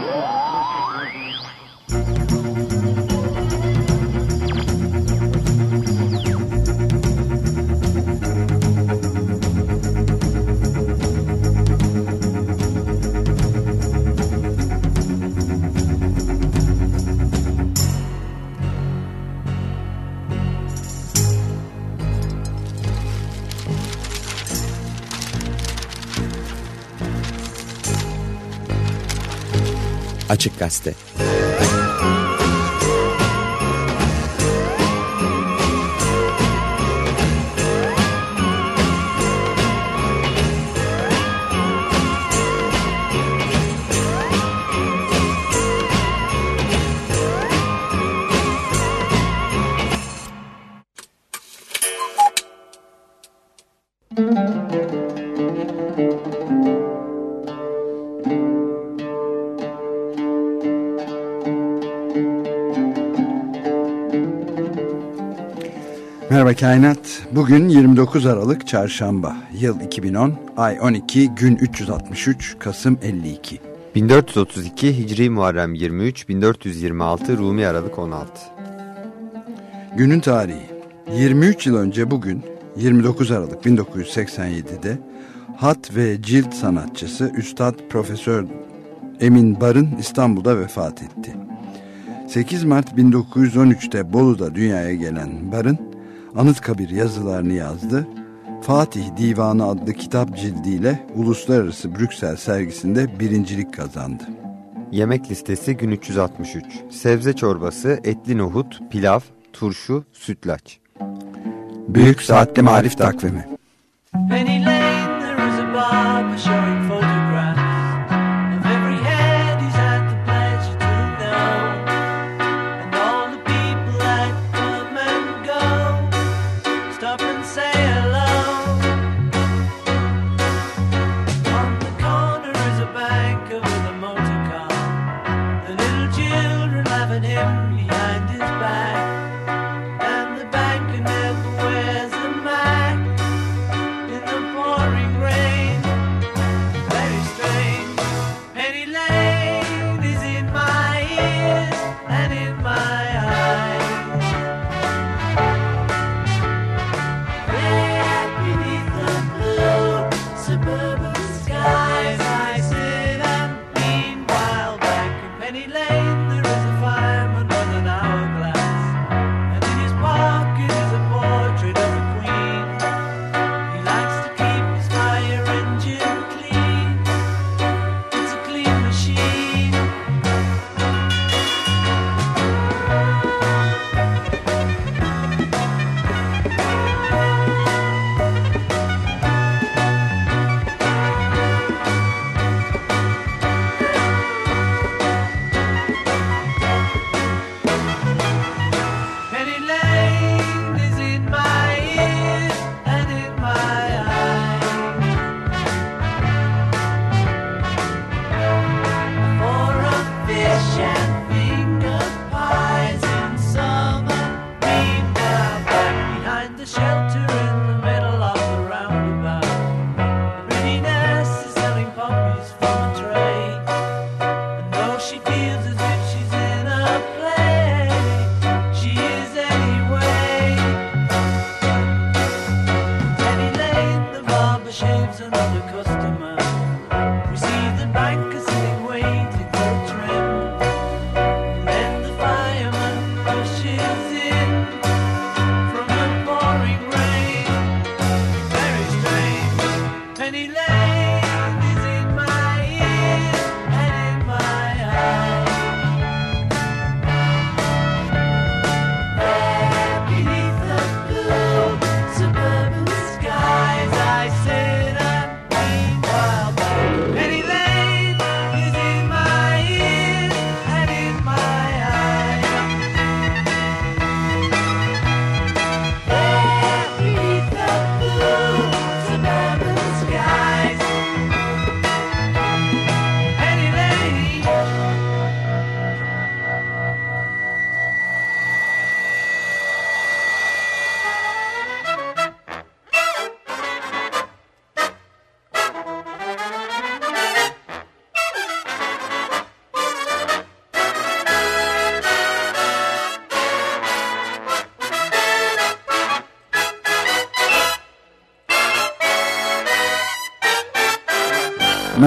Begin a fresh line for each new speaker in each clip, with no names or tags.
Yeah. Açık Gazete
Merhaba Kainat. Bugün 29 Aralık Çarşamba. Yıl 2010, ay 12, gün 363, Kasım 52.
1432 Hicri Muharrem 23, 1426 Rumi Aralık 16.
Günün tarihi. 23 yıl önce bugün 29 Aralık 1987'de hat ve cilt sanatçısı Üstad Profesör Emin Barın İstanbul'da vefat etti. 8 Mart 1913'te Bolu'da dünyaya gelen Barın Anıtkabir yazılarını yazdı. Fatih Divanı adlı kitap cildiyle Uluslararası Brüksel sergisinde birincilik kazandı.
Yemek listesi gün 363. Sebze çorbası, etli nohut, pilav, turşu, sütlaç.
Büyük Saatli Marif Takvimi
Penny Lane, there is a barber showing photographs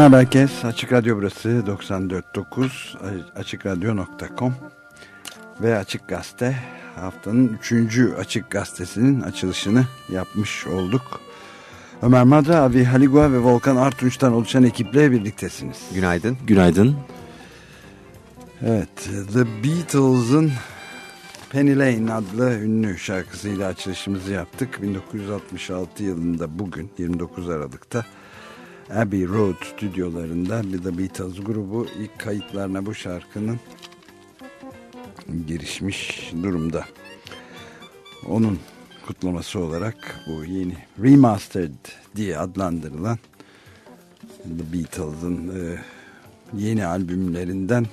Merhaba herkes. Açık Radyo burası 94.9 AçıkRadyo.com ve Açık Gazete haftanın 3. Açık Gazetesi'nin açılışını yapmış olduk. Ömer Madra, Avi Haligua ve Volkan Artunç'tan oluşan ekiple birliktesiniz.
Günaydın.
Günaydın.
Evet, The Beatles'ın Penny Lane adlı ünlü şarkısıyla açılışımızı yaptık. 1966 yılında bugün 29 Aralık'ta Abbey Road stüdyolarında The Beatles grubu ilk kayıtlarına bu şarkının girişmiş durumda. Onun kutlaması olarak bu yeni remastered diye adlandırılan The Beatles'ın e, yeni albümlerinden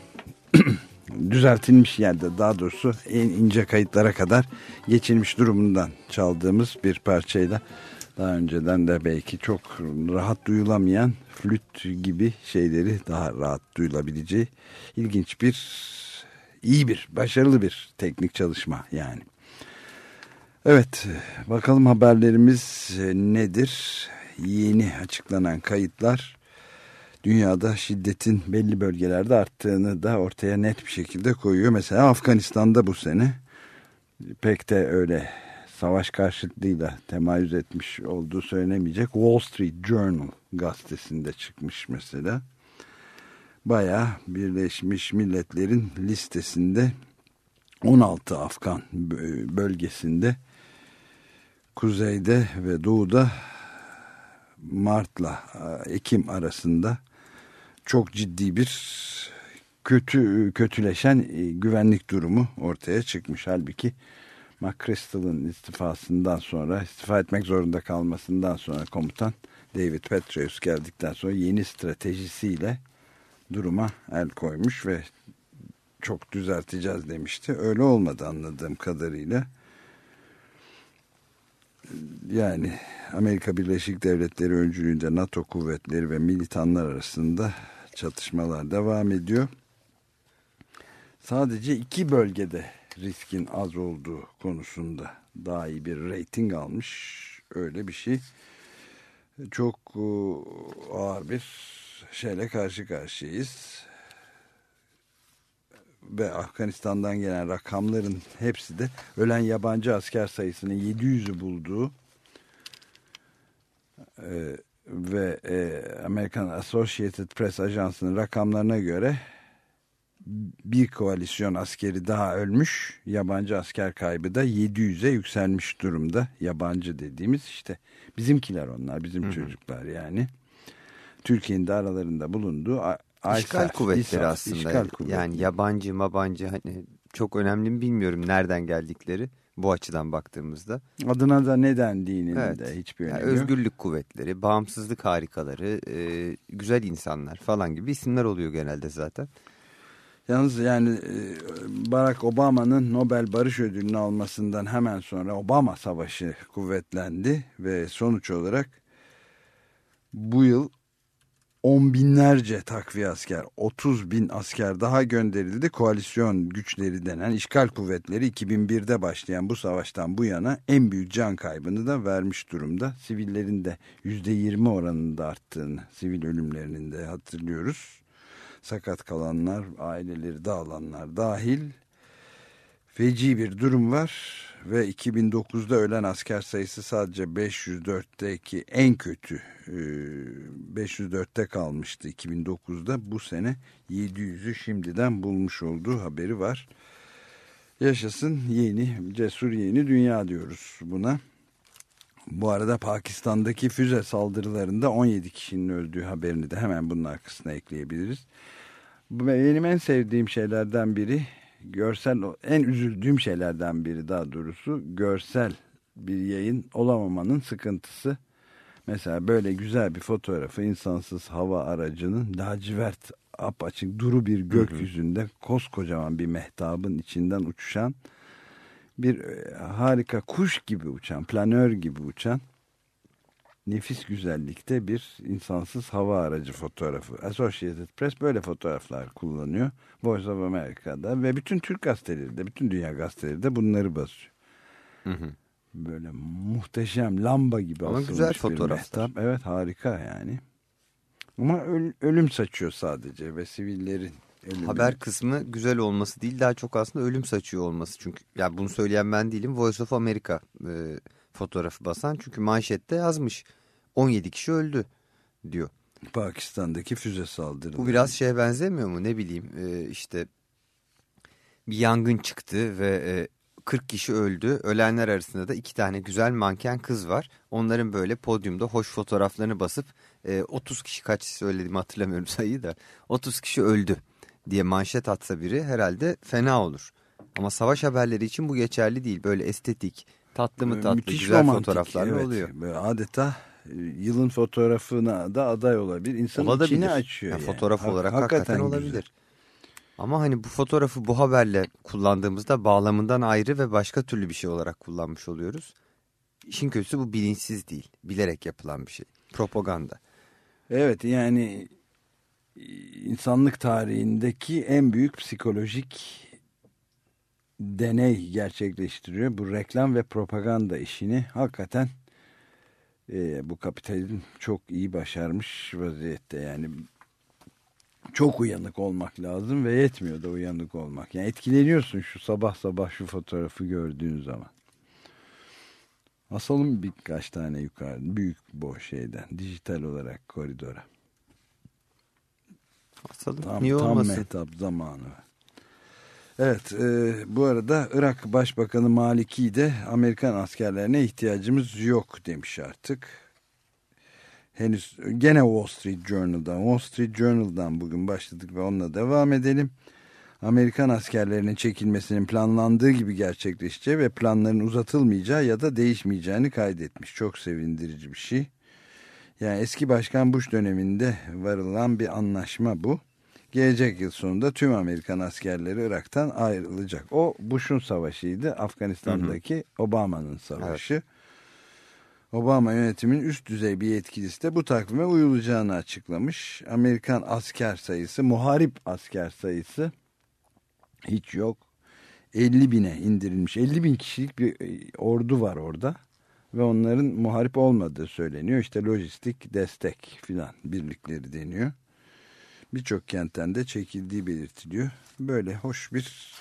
düzeltilmiş yerde daha doğrusu en ince kayıtlara kadar geçilmiş durumundan çaldığımız bir parçayla daha önceden de belki çok rahat duyulamayan flüt gibi şeyleri daha rahat duyulabileceği ilginç bir iyi bir başarılı bir teknik çalışma yani. Evet bakalım haberlerimiz nedir? Yeni açıklanan kayıtlar dünyada şiddetin belli bölgelerde arttığını da ortaya net bir şekilde koyuyor. Mesela Afganistan'da bu sene pek de öyle savaş karşıtlığıyla temayüz etmiş olduğu söylenemeyecek. Wall Street Journal gazetesinde çıkmış mesela. Baya Birleşmiş Milletler'in listesinde 16 Afgan bölgesinde kuzeyde ve doğuda Mart'la Ekim arasında çok ciddi bir kötü kötüleşen güvenlik durumu ortaya çıkmış. Halbuki McChrystal'ın istifasından sonra istifa etmek zorunda kalmasından sonra komutan David Petraeus geldikten sonra yeni stratejisiyle duruma el koymuş ve çok düzelteceğiz demişti. Öyle olmadı anladığım kadarıyla. Yani Amerika Birleşik Devletleri öncülüğünde NATO kuvvetleri ve militanlar arasında çatışmalar devam ediyor. Sadece iki bölgede riskin az olduğu konusunda daha iyi bir rating almış. Öyle bir şey. Çok e, ağır bir şeyle karşı karşıyayız. Ve Afganistan'dan gelen rakamların hepsi de ölen yabancı asker sayısının 700'ü bulduğu e, ve e, American Associated Press Ajansı'nın rakamlarına göre bir koalisyon askeri daha ölmüş. Yabancı asker kaybı da 700'e yükselmiş durumda. Yabancı dediğimiz işte bizimkiler onlar, bizim hı hı. çocuklar yani. Türkiye'nin de aralarında bulunduğu
İşgal kuvvetleri İSAF, aslında. İşgal kuvvetleri. Yani yabancı, mabancı hani çok önemli mi bilmiyorum nereden geldikleri bu açıdan baktığımızda.
Adına da ne dendiğinin evet. de hiçbir önemi
yani Özgürlük kuvvetleri, bağımsızlık harikaları, e, güzel insanlar falan gibi isimler oluyor genelde zaten.
Yalnız yani e, Barack Obama'nın Nobel Barış Ödülünü almasından hemen sonra Obama Savaşı kuvvetlendi ve sonuç olarak bu yıl on binlerce takviye asker, 30 bin asker daha gönderildi. Koalisyon güçleri denen işgal kuvvetleri 2001'de başlayan bu savaştan bu yana en büyük can kaybını da vermiş durumda. Sivillerin de %20 oranında arttığını, sivil ölümlerinin de hatırlıyoruz sakat kalanlar, aileleri dağılanlar dahil feci bir durum var ve 2009'da ölen asker sayısı sadece 504'teki en kötü 504'te kalmıştı 2009'da bu sene 700'ü şimdiden bulmuş olduğu haberi var. Yaşasın yeni cesur yeni dünya diyoruz buna. Bu arada Pakistan'daki füze saldırılarında 17 kişinin öldüğü haberini de hemen bunun arkasına ekleyebiliriz. Benim en sevdiğim şeylerden biri görsel en üzüldüğüm şeylerden biri daha doğrusu görsel bir yayın olamamanın sıkıntısı. Mesela böyle güzel bir fotoğrafı insansız hava aracının lacivert apaçık duru bir gökyüzünde koskocaman bir mehtabın içinden uçuşan bir e, harika kuş gibi uçan, planör gibi uçan nefis güzellikte bir insansız hava aracı fotoğrafı. Associated Press böyle fotoğraflar kullanıyor. Voice of America'da ve bütün Türk gazeteleri de, bütün dünya gazeteleri de bunları basıyor. Hı hı. Böyle muhteşem lamba gibi
Ama güzel fotoğraflar.
Evet harika yani. Ama ölüm saçıyor sadece ve sivillerin ölümü.
Haber kısmı güzel olması değil daha çok aslında ölüm saçıyor olması. Çünkü ya bunu söyleyen ben değilim. Voice of America e, fotoğrafı basan. Çünkü manşette yazmış 17 kişi öldü diyor.
Pakistan'daki füze saldırıları.
Bu biraz şeye benzemiyor mu ne bileyim e, işte bir yangın çıktı ve e, 40 kişi öldü. Ölenler arasında da iki tane güzel manken kız var. Onların böyle podyumda hoş fotoğraflarını basıp e, 30 kişi kaç söylediğimi hatırlamıyorum sayıyı da 30 kişi öldü diye manşet atsa biri herhalde fena olur. Ama savaş haberleri için bu geçerli değil. Böyle estetik, tatlı mı tatlı, Müthiş güzel romantik, fotoğraflarla evet. oluyor.
Böyle adeta e, yılın fotoğrafına da aday olabilir. İnsanın olabilir. içini açıyor.
Yani. Fotoğraf olarak hakikaten, hakikaten olabilir. Güzel. Ama hani bu fotoğrafı bu haberle kullandığımızda bağlamından ayrı ve başka türlü bir şey olarak kullanmış oluyoruz. İşin kötüsü bu bilinçsiz değil. Bilerek yapılan bir şey. Propaganda.
Evet yani insanlık tarihindeki en büyük psikolojik deney gerçekleştiriyor. Bu reklam ve propaganda işini hakikaten e, bu kapitalizm çok iyi başarmış vaziyette. Yani çok uyanık olmak lazım ve yetmiyor da uyanık olmak. Yani etkileniyorsun şu sabah sabah şu fotoğrafı gördüğün zaman. Asalım birkaç tane yukarı büyük boş şeyden dijital olarak koridora.
Asalım.
Tam, Niye tam olmasın? metap zamanı. Evet e, bu arada Irak Başbakanı Maliki de Amerikan askerlerine ihtiyacımız yok demiş artık henüz gene Wall Street Journal'dan Wall Street Journal'dan bugün başladık ve onunla devam edelim. Amerikan askerlerinin çekilmesinin planlandığı gibi gerçekleşeceği ve planların uzatılmayacağı ya da değişmeyeceğini kaydetmiş. Çok sevindirici bir şey. Yani eski başkan Bush döneminde varılan bir anlaşma bu. Gelecek yıl sonunda tüm Amerikan askerleri Irak'tan ayrılacak. O Bush'un savaşıydı. Afganistan'daki Obama'nın savaşı. Evet. Obama yönetiminin üst düzey bir yetkilisi de bu takvime uyulacağını açıklamış. Amerikan asker sayısı, muharip asker sayısı hiç yok. 50 bine indirilmiş. 50 bin kişilik bir e, ordu var orada. Ve onların muharip olmadığı söyleniyor. İşte lojistik destek filan birlikleri deniyor. Birçok kentten de çekildiği belirtiliyor. Böyle hoş bir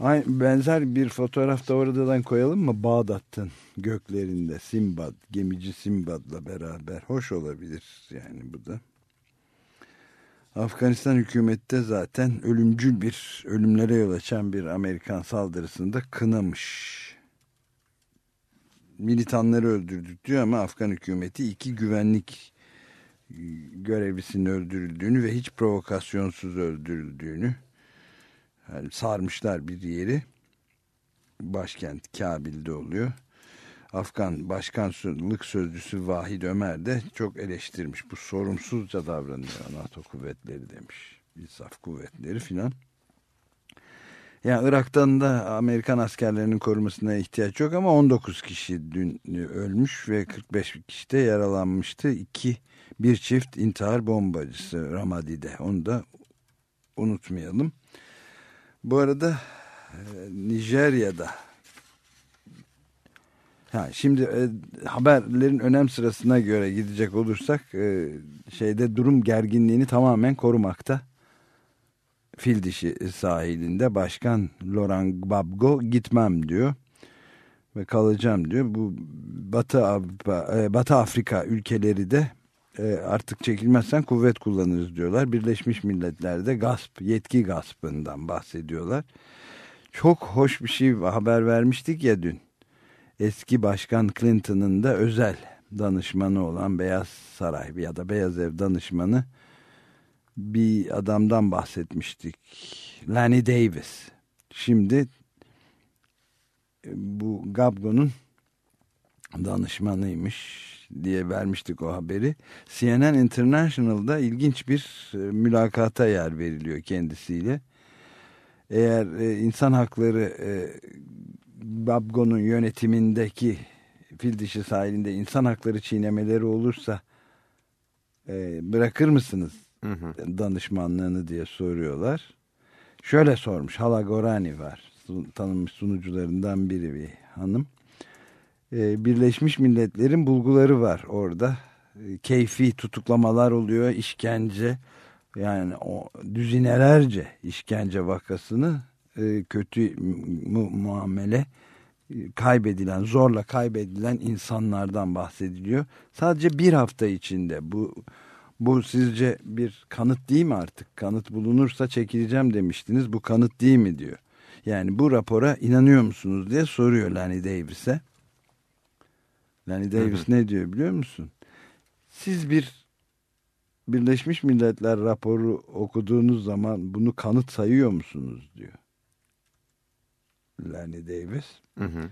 Aynı, benzer bir fotoğraf da oradan koyalım mı? Bağdat'ın göklerinde Simbad, gemici Simbad'la beraber. Hoş olabilir yani bu da. Afganistan hükümette zaten ölümcül bir, ölümlere yol açan bir Amerikan saldırısında kınamış. Militanları öldürdük diyor ama Afgan hükümeti iki güvenlik görevlisinin öldürüldüğünü ve hiç provokasyonsuz öldürüldüğünü yani sarmışlar bir yeri. Başkent Kabil'de oluyor. Afgan başkanlık sözcüsü Vahid Ömer de çok eleştirmiş. Bu sorumsuzca davranıyor NATO kuvvetleri demiş. İnsaf kuvvetleri filan. Yani Irak'tan da Amerikan askerlerinin korumasına ihtiyaç yok ama 19 kişi dün ölmüş ve 45 kişi de yaralanmıştı. İki, bir çift intihar bombacısı Ramadi'de. Onu da unutmayalım. Bu arada e, Nijerya'da ha, şimdi e, haberlerin önem sırasına göre gidecek olursak e, şeyde durum gerginliğini tamamen korumakta. Fil dişi sahilinde başkan Laurent Gbagbo gitmem diyor ve kalacağım diyor. Bu Batı, e, Batı Afrika ülkeleri de e, artık çekilmezsen kuvvet kullanırız diyorlar. Birleşmiş Milletler'de gasp, yetki gaspından bahsediyorlar. Çok hoş bir şey haber vermiştik ya dün. Eski Başkan Clinton'ın da özel danışmanı olan Beyaz Saray ya da Beyaz Ev danışmanı bir adamdan bahsetmiştik. Lanny Davis. Şimdi e, bu Gabgo'nun danışmanıymış diye vermiştik o haberi. CNN International'da ilginç bir e, mülakata yer veriliyor kendisiyle. Eğer e, insan hakları Babgo'nun yönetimindeki fil dişi sahilinde insan hakları çiğnemeleri olursa bırakır mısınız hı hı. danışmanlığını diye soruyorlar. Şöyle sormuş Hala Gorani var tanınmış sunucularından biri bir hanım. Ee, Birleşmiş Milletler'in bulguları var orada. e, keyfi tutuklamalar oluyor, işkence yani o düzinelerce işkence vakasını e, kötü mu muamele e, kaybedilen, zorla kaybedilen insanlardan bahsediliyor. Sadece bir hafta içinde bu bu sizce bir kanıt değil mi artık? Kanıt bulunursa çekileceğim demiştiniz. Bu kanıt değil mi diyor. Yani bu rapora inanıyor musunuz diye soruyor Lenny Davis'e. Lenny Davis ne diyor biliyor musun? Siz bir Birleşmiş Milletler raporu okuduğunuz zaman bunu kanıt sayıyor musunuz diyor. Lenny Davis.
Hı hı.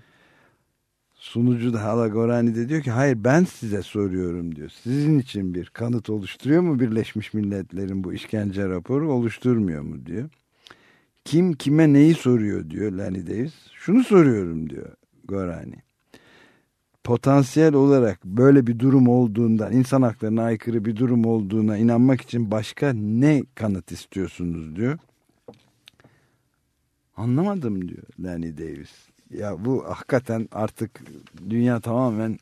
Sunucu da Hala Gorani de diyor ki hayır ben size soruyorum diyor. Sizin için bir kanıt oluşturuyor mu Birleşmiş Milletler'in bu işkence raporu oluşturmuyor mu diyor. Kim kime neyi soruyor diyor Lenny Davis. Şunu soruyorum diyor Gorani. Potansiyel olarak böyle bir durum olduğundan, insan haklarına aykırı bir durum olduğuna inanmak için başka ne kanıt istiyorsunuz diyor. Anlamadım diyor Lenny Davis. Ya bu hakikaten artık dünya tamamen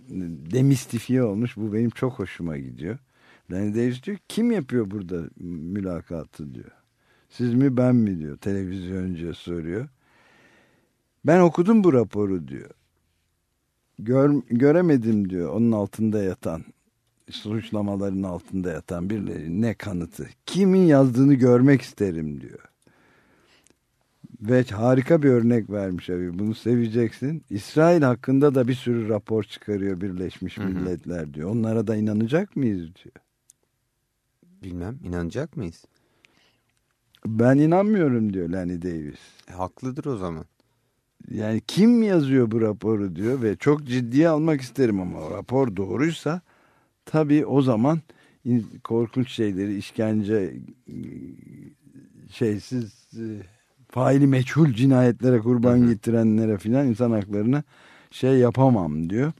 demistifiye olmuş. Bu benim çok hoşuma gidiyor. Lenny Davis diyor kim yapıyor burada mülakatı diyor. Siz mi ben mi diyor televizyoncuya soruyor. Ben okudum bu raporu diyor. Gör, göremedim diyor onun altında yatan suçlamaların altında yatan birileri ne kanıtı. Kimin yazdığını görmek isterim diyor. Ve harika bir örnek vermiş abi. Bunu seveceksin. İsrail hakkında da bir sürü rapor çıkarıyor Birleşmiş
Hı hı.
Milletler diyor. Onlara da inanacak mıyız diyor.
Bilmem inanacak mıyız?
Ben inanmıyorum diyor Lenny Davis.
E, haklıdır o zaman.
Yani kim yazıyor bu raporu diyor ve çok ciddiye almak isterim ama rapor doğruysa tabii o zaman korkunç şeyleri işkence e, şeysiz e, faili meçhul cinayetlere kurban
Hı hı.
getirenlere filan insan haklarına şey yapamam diyor.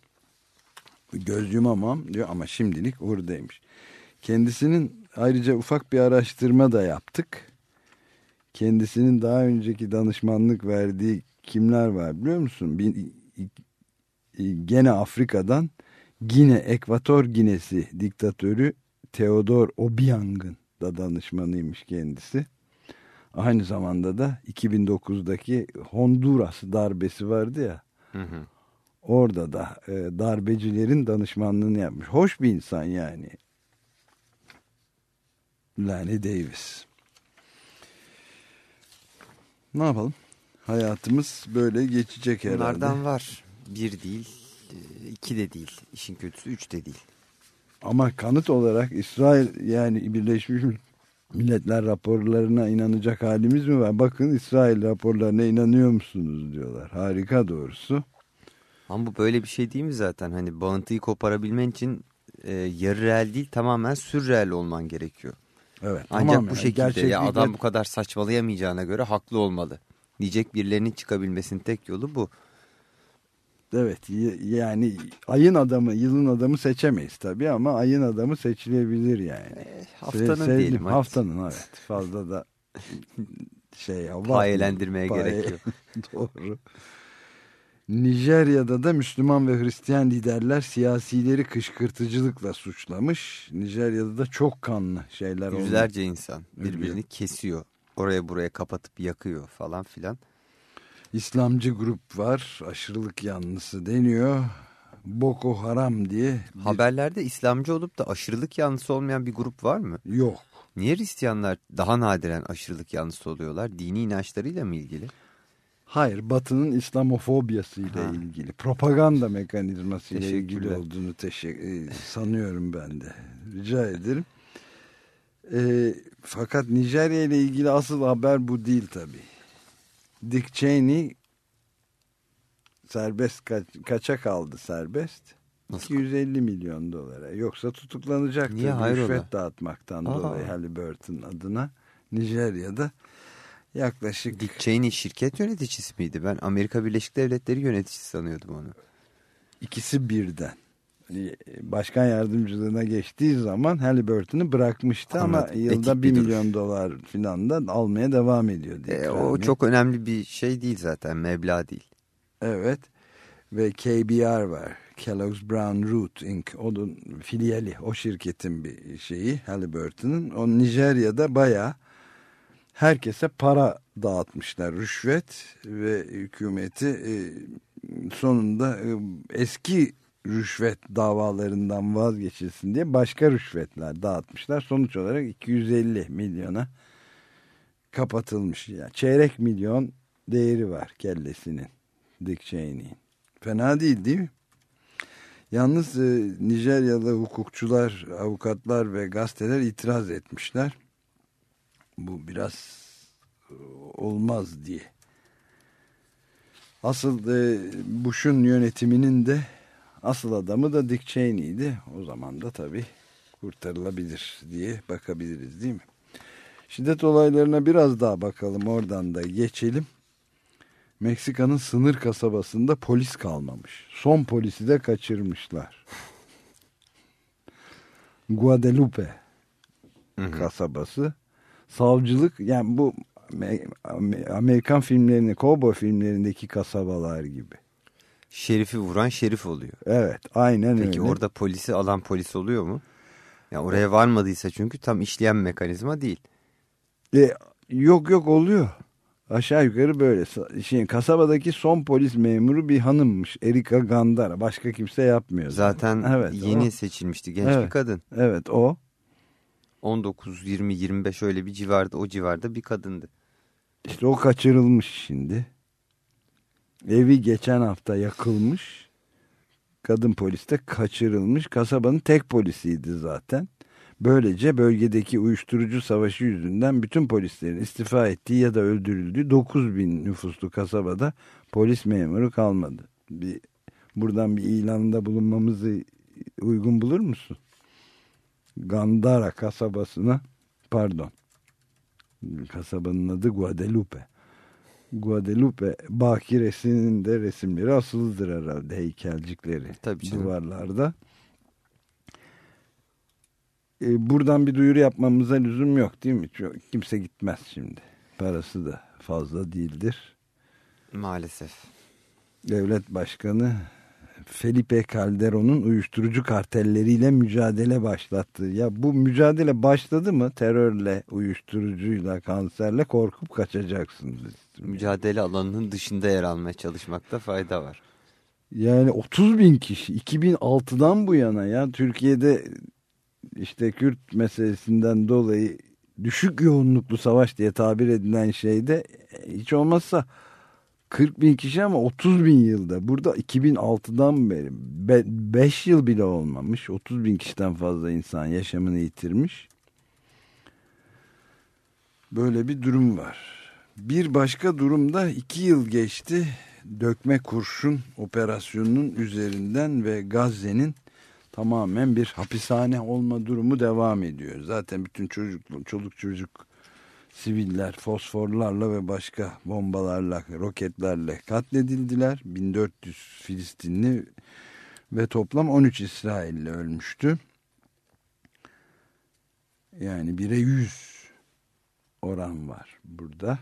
Göz yumamam diyor ama şimdilik buradaymış. Kendisinin ayrıca ufak bir araştırma da yaptık. Kendisinin daha önceki danışmanlık verdiği kimler var biliyor musun? Bir, gene Afrika'dan Gine, Ekvator Ginesi diktatörü Theodor Obiang'ın da danışmanıymış kendisi. Aynı zamanda da 2009'daki Honduras darbesi vardı ya.
Hı hı.
Orada da e, darbecilerin danışmanlığını yapmış. Hoş bir insan yani. Lenny Davis. Ne yapalım? Hayatımız böyle geçecek herhalde.
Bunlardan var. Bir değil, e, iki de değil. İşin kötüsü üç de değil.
Ama kanıt olarak İsrail yani Birleşmiş Milletler raporlarına inanacak halimiz mi var? Bakın İsrail raporlarına inanıyor musunuz diyorlar. Harika doğrusu.
Ama bu böyle bir şey değil mi zaten? Hani bağıntıyı koparabilmen için e, yarı reel değil tamamen sürreel olman gerekiyor.
Evet.
Ancak
tamamen.
bu şekilde ya
Gerçeklikle-
adam bu kadar saçmalayamayacağına göre haklı olmalı. Diyecek birilerinin çıkabilmesinin tek yolu bu.
Evet yani ayın adamı yılın adamı seçemeyiz tabii ama ayın adamı seçilebilir yani.
Haftanın
Se-
diyelim. hadi.
Haftanın evet fazla da şey.
Payelendirmeye
Paye-
gerek yok.
Doğru. Nijerya'da da Müslüman ve Hristiyan liderler siyasileri kışkırtıcılıkla suçlamış. Nijerya'da da çok kanlı şeyler oldu.
Yüzlerce insan
Ölüyor.
birbirini kesiyor. Oraya buraya kapatıp yakıyor falan filan.
İslamcı grup var. Aşırılık yanlısı deniyor. Boko Haram diye bir-
Haberlerde İslamcı olup da aşırılık yanlısı olmayan bir grup var mı?
yok.
Niye Hristiyanlar daha nadiren aşırılık yanlısı oluyorlar? Dini inançlarıyla mı ilgili?
Hayır, Batı'nın İslamofobiyasıyla
Ha.
ilgili, propaganda mekanizmasıyla ilgili
Teşekkürler.
olduğunu teşekkür, sanıyorum ben de. Rica ederim. E, fakat Nijerya ile ilgili asıl haber bu değil tabii. Dick Cheney serbest kaç, kaça kaldı serbest?
Nasıl?
250 milyon dolara. Yoksa tutuklanacaktı.
Niye? Hayrola?
Rüşvet dağıtmaktan
Aa.
dolayı Halliburton adına Nijerya'da yaklaşık
Dick Cheney şirket yöneticisi miydi? Ben Amerika Birleşik Devletleri yöneticisi sanıyordum onu.
ikisi birden. Hani Başkan yardımcılığına geçtiği zaman Halliburton'u bırakmıştı ama
Anladım.
yılda
Etik
1
bir duruş.
milyon dolar filan da almaya devam ediyor. Dick
E, o çok önemli bir şey değil zaten. Meblağ değil.
Evet. ve KBR var. Kellogg's Brown Root Inc. Onun filiyeli o şirketin bir şeyi Halliburton'ın. O Nijerya'da bayağı herkese para dağıtmışlar rüşvet ve hükümeti e, sonunda e, eski rüşvet davalarından vazgeçilsin diye başka rüşvetler dağıtmışlar. Sonuç olarak 250 milyona kapatılmış. Yani çeyrek milyon değeri var kellesinin Dick Cheney'in. Fena değil değil mi? Yalnız e, Nijeryalı hukukçular, avukatlar ve gazeteler itiraz etmişler. Bu biraz e, olmaz diye. Asıl e, Bush'un yönetiminin de asıl adamı da Dick Cheney'di. O zaman da tabii kurtarılabilir diye bakabiliriz değil mi? Şiddet olaylarına biraz daha bakalım oradan da geçelim. Meksika'nın sınır kasabasında polis kalmamış. Son polisi de kaçırmışlar. Guadalupe
Hı hı.
kasabası. Savcılık yani bu Me- Am- Amerikan filmlerinde, kovboy filmlerindeki kasabalar gibi.
Şerifi vuran şerif oluyor.
Evet, aynen
Peki
öyle.
orada polisi alan polis oluyor mu? Ya oraya varmadıysa çünkü tam işleyen mekanizma değil.
E, yok yok oluyor. Aşağı yukarı böyle. Şey, kasabadaki son polis memuru bir hanımmış. Erika Gandara. Başka kimse yapmıyor.
Zaten
Evet,
yeni
o.
seçilmişti genç
Evet.
bir kadın.
Evet o.
19, 20, 25 öyle bir civarda o civarda bir kadındı.
İşte o kaçırılmış şimdi. Evi geçen hafta yakılmış. Kadın polis de kaçırılmış. Kasabanın tek polisiydi zaten. Böylece bölgedeki uyuşturucu savaşı yüzünden bütün polislerin istifa ettiği ya da öldürüldüğü 9 bin nüfuslu kasabada polis memuru kalmadı. Bir, buradan bir ilanda bulunmamızı uygun bulur musun? Gandara kasabasına pardon kasabanın adı Guadalupe. Guadalupe bakiresinin de resimleri asılıdır herhalde heykelcikleri
Tabii canım.
duvarlarda. E, buradan bir duyuru yapmamıza lüzum yok değil mi? Çok, kimse gitmez şimdi. Parası da fazla değildir.
Maalesef.
Devlet Başkanı Felipe Calderon'un uyuşturucu kartelleriyle mücadele başlattı. Ya bu mücadele başladı mı terörle, uyuşturucuyla, kanserle korkup kaçacaksınız.
Mücadele alanının dışında yer almaya çalışmakta fayda var.
Yani 30 bin kişi 2006'dan bu yana ya Türkiye'de işte Kürt meselesinden dolayı düşük yoğunluklu savaş diye tabir edilen şeyde hiç olmazsa 40 bin kişi ama 30 bin yılda. Burada 2006'dan beri 5 yıl bile olmamış. 30 bin kişiden fazla insan yaşamını yitirmiş. Böyle bir durum var. Bir başka durumda 2 yıl geçti. Dökme kurşun operasyonunun üzerinden ve Gazze'nin tamamen bir hapishane olma durumu devam ediyor. Zaten bütün çocuk, çoluk çocuk siviller fosforlarla ve başka bombalarla, roketlerle katledildiler. 1400 Filistinli ve toplam 13 İsrailli ölmüştü. Yani 1'e 100 oran var burada.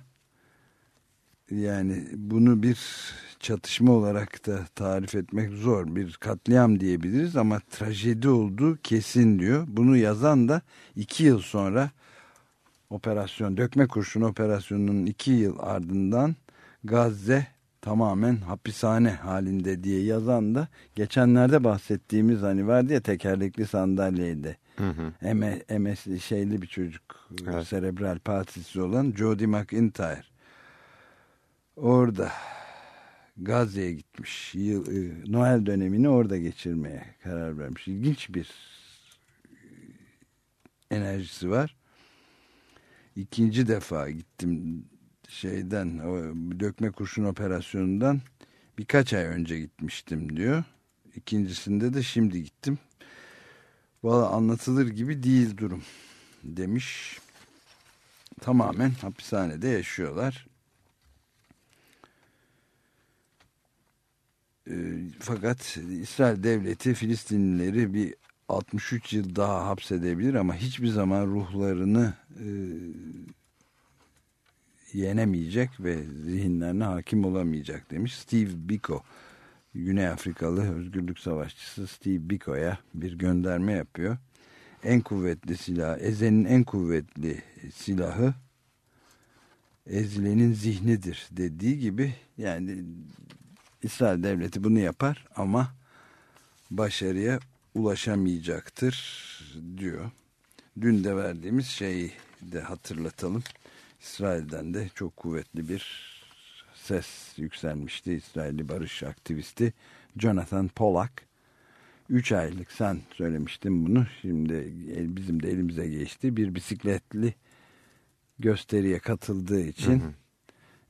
Yani bunu bir çatışma olarak da tarif etmek zor. Bir katliam diyebiliriz ama trajedi olduğu kesin diyor. Bunu yazan da iki yıl sonra operasyon, dökme kurşun operasyonunun iki yıl ardından Gazze tamamen hapishane halinde diye yazan da geçenlerde bahsettiğimiz hani vardı ya tekerlekli sandalyeydi.
Hı hı.
MS şeyli bir çocuk
Evet.
serebral palsisi olan Jody McIntyre orada Gazze'ye gitmiş. Yıl, e, Noel dönemini orada geçirmeye karar vermiş. İlginç bir e, enerjisi var. İkinci defa gittim şeyden o dökme kurşun operasyonundan birkaç ay önce gitmiştim diyor. İkincisinde de şimdi gittim. Valla anlatılır gibi değil durum demiş. Tamamen hapishanede yaşıyorlar. E, fakat İsrail devleti Filistinlileri bir 63 yıl daha hapsedebilir ama hiçbir zaman ruhlarını e, yenemeyecek ve zihinlerine hakim olamayacak demiş. Steve Biko Güney Afrikalı özgürlük savaşçısı Steve Biko'ya bir gönderme yapıyor. En kuvvetli silah, Eze'nin en kuvvetli silahı ezilenin zihnidir dediği gibi yani İsrail devleti bunu yapar ama başarıya ulaşamayacaktır diyor. Dün de verdiğimiz şeyi de hatırlatalım. İsrail'den de çok kuvvetli bir ses yükselmişti. İsrailli barış aktivisti Jonathan Pollack. 3 aylık sen söylemiştin bunu. Şimdi bizim de elimize geçti. Bir bisikletli gösteriye katıldığı için hı hı.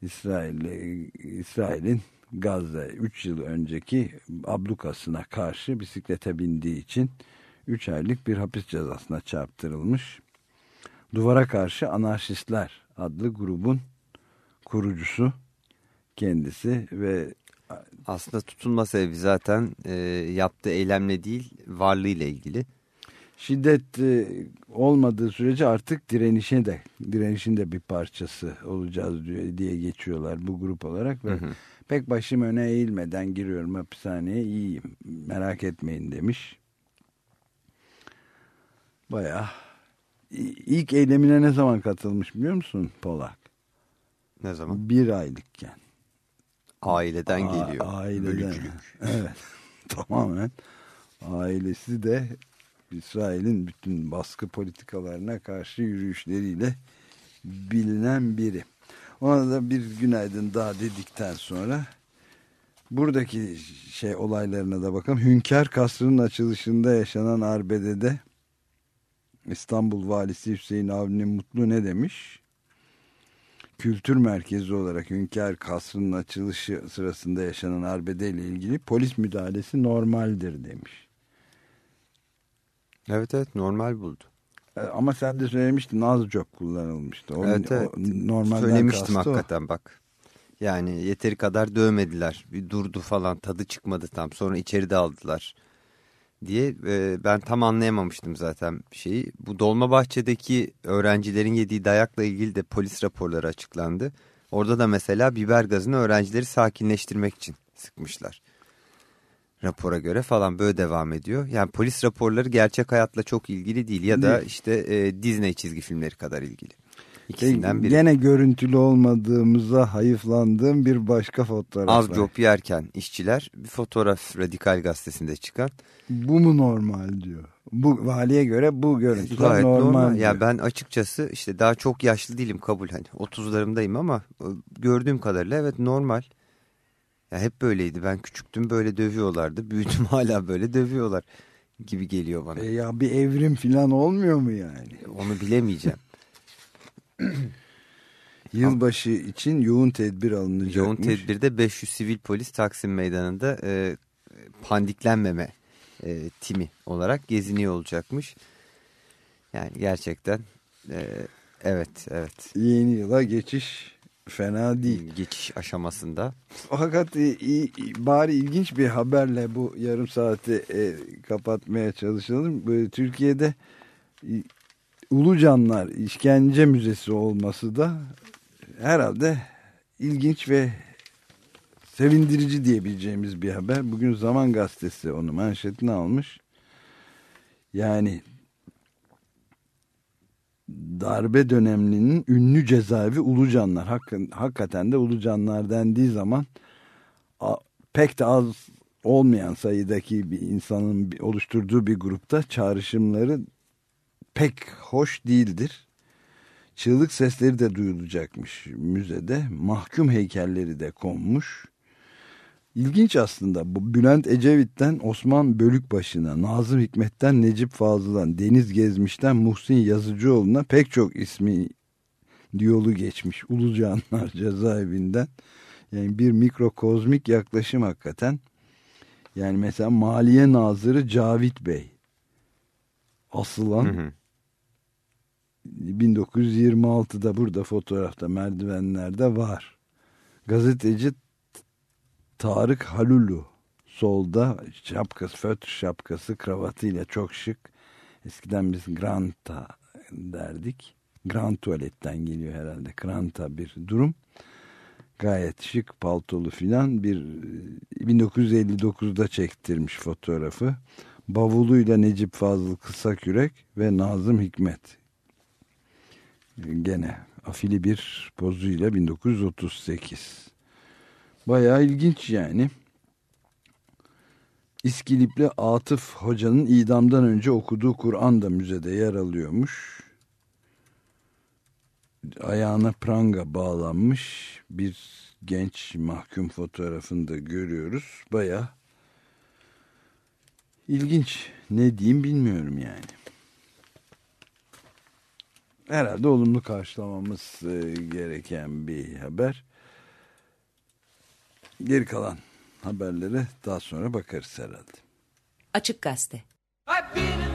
İsrail'in İsrail Gazze 3 yıl önceki ablukasına karşı bisiklete bindiği için 3 aylık bir hapis cezasına çarptırılmış. Duvara Karşı Anarşistler adlı grubun kurucusu kendisi ve
aslında tutulma sebebi zaten e, yaptığı eylemle değil varlığıyla ilgili.
Şiddet e, olmadığı sürece artık direnişe de direnişin de bir parçası olacağız diye geçiyorlar bu grup olarak ve hı hı. Pek başım öne eğilmeden giriyorum hapishaneye iyiyim merak etmeyin demiş. Baya ilk eylemine ne zaman katılmış biliyor musun Polak?
Ne zaman?
Bir aylıkken.
Aileden A geliyor.
Aileden. Bölücülük. Evet. Tamamen. Ailesi de İsrail'in bütün baskı politikalarına karşı yürüyüşleriyle bilinen biri. Ona da bir günaydın daha dedikten sonra buradaki şey olaylarına da bakalım. Hünkar Kasrı'nın açılışında yaşanan arbedede İstanbul Valisi Hüseyin Avni Mutlu ne demiş? Kültür merkezi olarak Hünkar Kasrı'nın açılışı sırasında yaşanan arbedeyle ilgili polis müdahalesi normaldir demiş.
Evet evet normal buldu.
E, ama sen de söylemiştin az çok kullanılmıştı.
O, evet evet. O, Söylemiştim hakikaten o. bak. Yani yeteri kadar dövmediler. Bir durdu falan tadı çıkmadı tam. Sonra içeride aldılar diye e, ben tam anlayamamıştım zaten şeyi. Bu Dolmabahçe'deki öğrencilerin yediği dayakla ilgili de polis raporları açıklandı. Orada da mesela biber gazını öğrencileri sakinleştirmek için sıkmışlar. Rapora göre falan böyle devam ediyor. Yani polis raporları gerçek hayatla çok ilgili değil ya da işte e, Disney çizgi filmleri kadar ilgili.
İkisinden biri. Gene görüntülü olmadığımıza hayıflandığım bir başka fotoğraf
Az job yerken işçiler bir fotoğraf Radikal Gazetesi'nde çıkan.
Bu mu normal diyor. Bu valiye göre bu Gayet normal. normal.
Ya ben açıkçası işte daha çok yaşlı değilim kabul hani 30'larımdayım ama e, gördüğüm kadarıyla evet normal. Ya hep böyleydi. Ben küçüktüm böyle dövüyorlardı. Büyüdüm hala böyle dövüyorlar gibi geliyor bana.
E ya bir evrim falan olmuyor mu yani?
Onu bilemeyeceğim.
Yılbaşı için yoğun tedbir alınacakmış.
Yoğun tedbirde 500 sivil polis Taksim Meydanı'nda e, pandiklenmeme e, timi olarak geziniyor olacakmış. Yani gerçekten e, evet evet.
Yeni yıla geçiş fena değil.
Geçiş aşamasında.
Fakat e, bari ilginç bir haberle bu yarım saati e, kapatmaya çalışalım. Böyle Türkiye'de Ulucanlar işkence müzesi olması da herhalde ilginç ve sevindirici diyebileceğimiz bir haber. Bugün Zaman Gazetesi onu manşetine almış. Yani darbe döneminin ünlü cezaevi Ulucanlar. Hak, hakikaten de Ulucanlar dendiği zaman pek de az olmayan sayıdaki bir insanın oluşturduğu bir grupta çağrışımları pek hoş değildir. Çığlık sesleri de duyulacakmış müzede. Mahkum heykelleri de konmuş. İlginç aslında bu Bülent Ecevit'ten Osman Bölükbaşı'na, Nazım Hikmet'ten Necip Fazıl'dan, Deniz Gezmiş'ten Muhsin Yazıcıoğlu'na pek çok ismi diyolu geçmiş. Ulucanlar cezaevinden. Yani bir mikrokozmik yaklaşım hakikaten. Yani mesela Maliye Nazırı Cavit Bey asılan hı hı. 1926'da burada fotoğrafta merdivenlerde var. Gazeteci Tarık Halulu solda şapkası, fötr şapkası, kravatıyla çok şık. Eskiden biz Granta derdik. Grand tuvaletten geliyor herhalde. Granta bir durum. Gayet şık paltolu filan bir e, 1959'da çektirmiş fotoğrafı. Bavuluyla Necip Fazıl Kısakürek ve Nazım Hikmet. Gene afili bir pozuyla 1938. Bayağı ilginç yani. İskilipli Atıf Hoca'nın idamdan önce okuduğu Kur'an da müzede yer alıyormuş. Ayağına pranga bağlanmış bir genç mahkum fotoğrafını da görüyoruz. Bayağı ilginç. Ne diyeyim bilmiyorum yani. Herhalde olumlu karşılamamız e, gereken bir haber. Geri kalan haberlere daha sonra bakarız herhalde.
Açık Gazete
I've been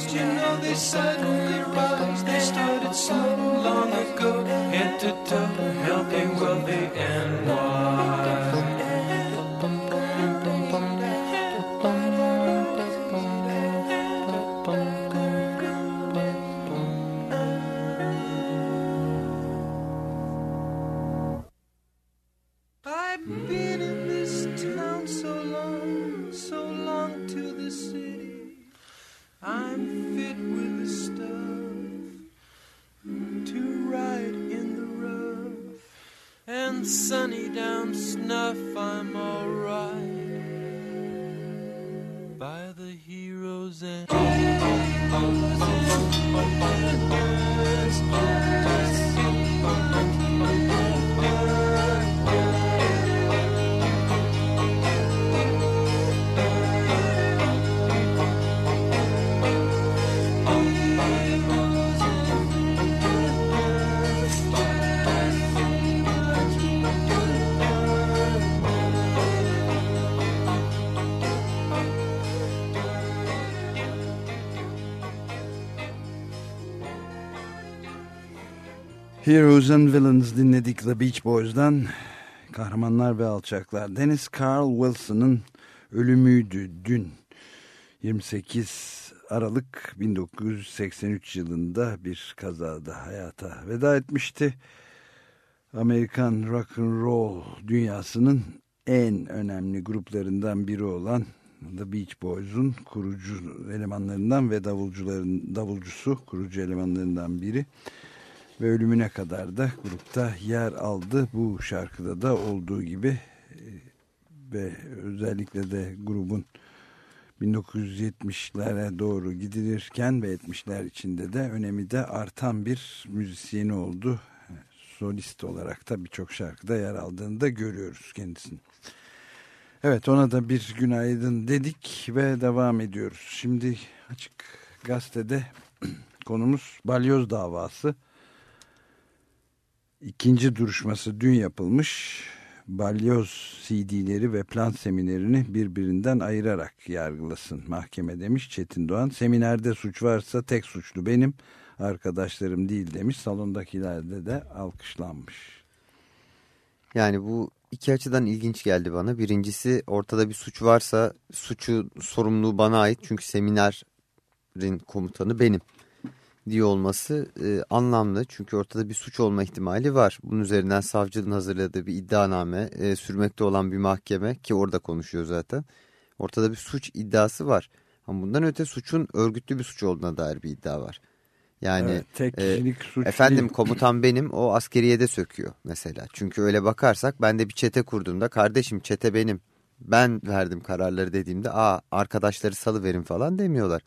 raised, you know they suddenly rise. They started so long ago, head to toe, helping wealthy and Yes. Heroes and
Villains dinledik The Beach Boys'dan. Kahramanlar ve Alçaklar. Dennis Carl Wilson'ın ölümüydü dün. 28 Aralık 1983 yılında bir kazada hayata veda etmişti. Amerikan rock and roll dünyasının en önemli gruplarından biri olan The Beach Boys'un kurucu elemanlarından ve davulcuların davulcusu, kurucu elemanlarından biri ve ölümüne kadar da grupta yer aldı. Bu şarkıda da olduğu gibi e, ve özellikle de grubun 1970'lere doğru gidilirken ve 70'ler içinde de önemi de artan bir müzisyeni oldu. Solist olarak da birçok şarkıda yer aldığını da görüyoruz kendisini. Evet ona da bir günaydın dedik ve devam ediyoruz. Şimdi açık gazetede konumuz balyoz davası. İkinci duruşması dün yapılmış. Balyoz CD'leri ve plant seminerini birbirinden ayırarak yargılasın mahkeme demiş Çetin Doğan. Seminerde suç varsa tek suçlu benim arkadaşlarım değil demiş. Salondakilerde de alkışlanmış.
Yani bu iki açıdan ilginç geldi bana. Birincisi ortada bir suç varsa suçu sorumluluğu bana ait. Çünkü seminerin komutanı benim diye olması e, anlamlı. Çünkü ortada bir suç olma ihtimali var. Bunun üzerinden savcının hazırladığı bir iddianame, e, sürmekte olan bir mahkeme ki orada konuşuyor zaten. Ortada bir suç iddiası var. Ama bundan öte suçun örgütlü bir suç olduğuna dair bir iddia var. Yani
Evet, tek
e,
suç
efendim
değil.
komutan benim o askeriyede söküyor mesela. Çünkü öyle bakarsak ben de bir çete kurduğumda kardeşim çete benim. Ben verdim kararları dediğimde aa arkadaşları salıverin falan demiyorlar.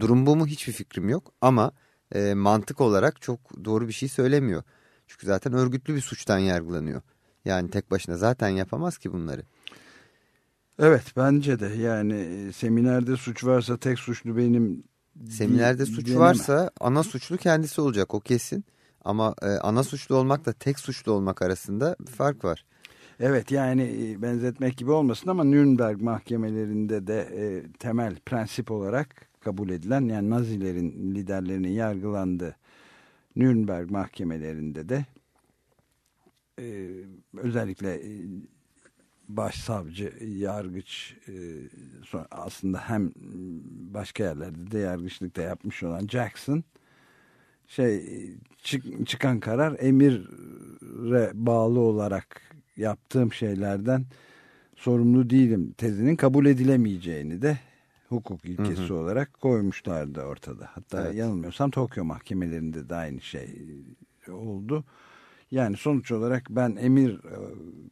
Durum bu mu hiçbir fikrim yok ama e, mantık olarak çok doğru bir şey söylemiyor. Çünkü zaten örgütlü bir suçtan yargılanıyor. Yani tek başına zaten yapamaz ki bunları.
Evet bence de yani e, seminerde suç varsa tek suçlu benim
Seminerde suç
denemem.
varsa ana suçlu kendisi olacak o kesin. Ama e, ana suçlu olmakla tek suçlu olmak arasında bir fark var.
Evet yani e, benzetmek gibi olmasın ama Nürnberg mahkemelerinde de e, temel prensip olarak kabul edilen yani Nazilerin liderlerinin yargılandığı Nürnberg mahkemelerinde de e, özellikle e, başsavcı, yargıç e, aslında hem başka yerlerde de yargıçlıkta yapmış olan Jackson şey çık- çıkan karar emire bağlı olarak yaptığım şeylerden sorumlu değilim tezinin kabul edilemeyeceğini de hukuk ilkesi
Hı hı.
olarak koymuşlardı ortada. Hatta
Evet.
yanılmıyorsam Tokyo mahkemelerinde de aynı şey oldu. Yani sonuç olarak ben emir e,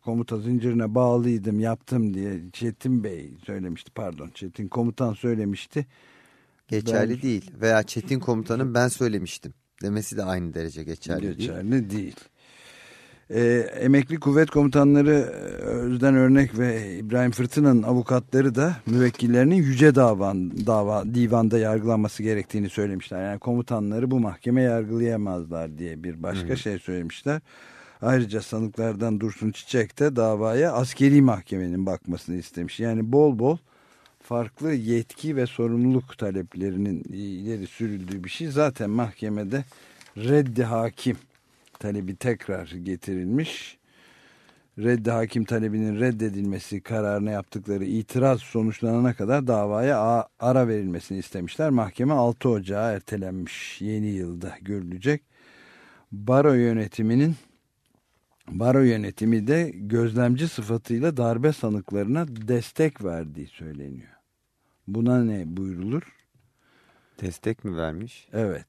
komuta zincirine bağlıydım yaptım diye Çetin Bey söylemişti pardon Çetin komutan söylemişti.
Geçerli
Ben-
değil. Veya Çetin komutanım ben söylemiştim demesi de aynı derece geçerli, değil.
Geçerli değil. Ee, emekli kuvvet komutanları e, Özden Örnek ve İbrahim Fırtına'nın avukatları da müvekkillerinin yüce davan, dava divanda yargılanması gerektiğini söylemişler. Yani komutanları bu mahkeme yargılayamazlar diye bir başka şey söylemişler. Ayrıca sanıklardan Dursun Çiçek de davaya askeri mahkemenin bakmasını istemiş. Yani bol bol farklı yetki ve sorumluluk taleplerinin ileri sürüldüğü bir şey. Zaten mahkemede reddi hakim talebi tekrar getirilmiş. Reddi hakim talebinin reddedilmesi kararına yaptıkları itiraz sonuçlanana kadar davaya ara verilmesini istemişler. Mahkeme 6 Ocağı ertelenmiş. Yeni yılda görülecek. Baro yönetiminin Baro yönetimi de gözlemci sıfatıyla darbe sanıklarına destek verdiği söyleniyor. Buna ne buyrulur?
Destek mi vermiş?
Evet.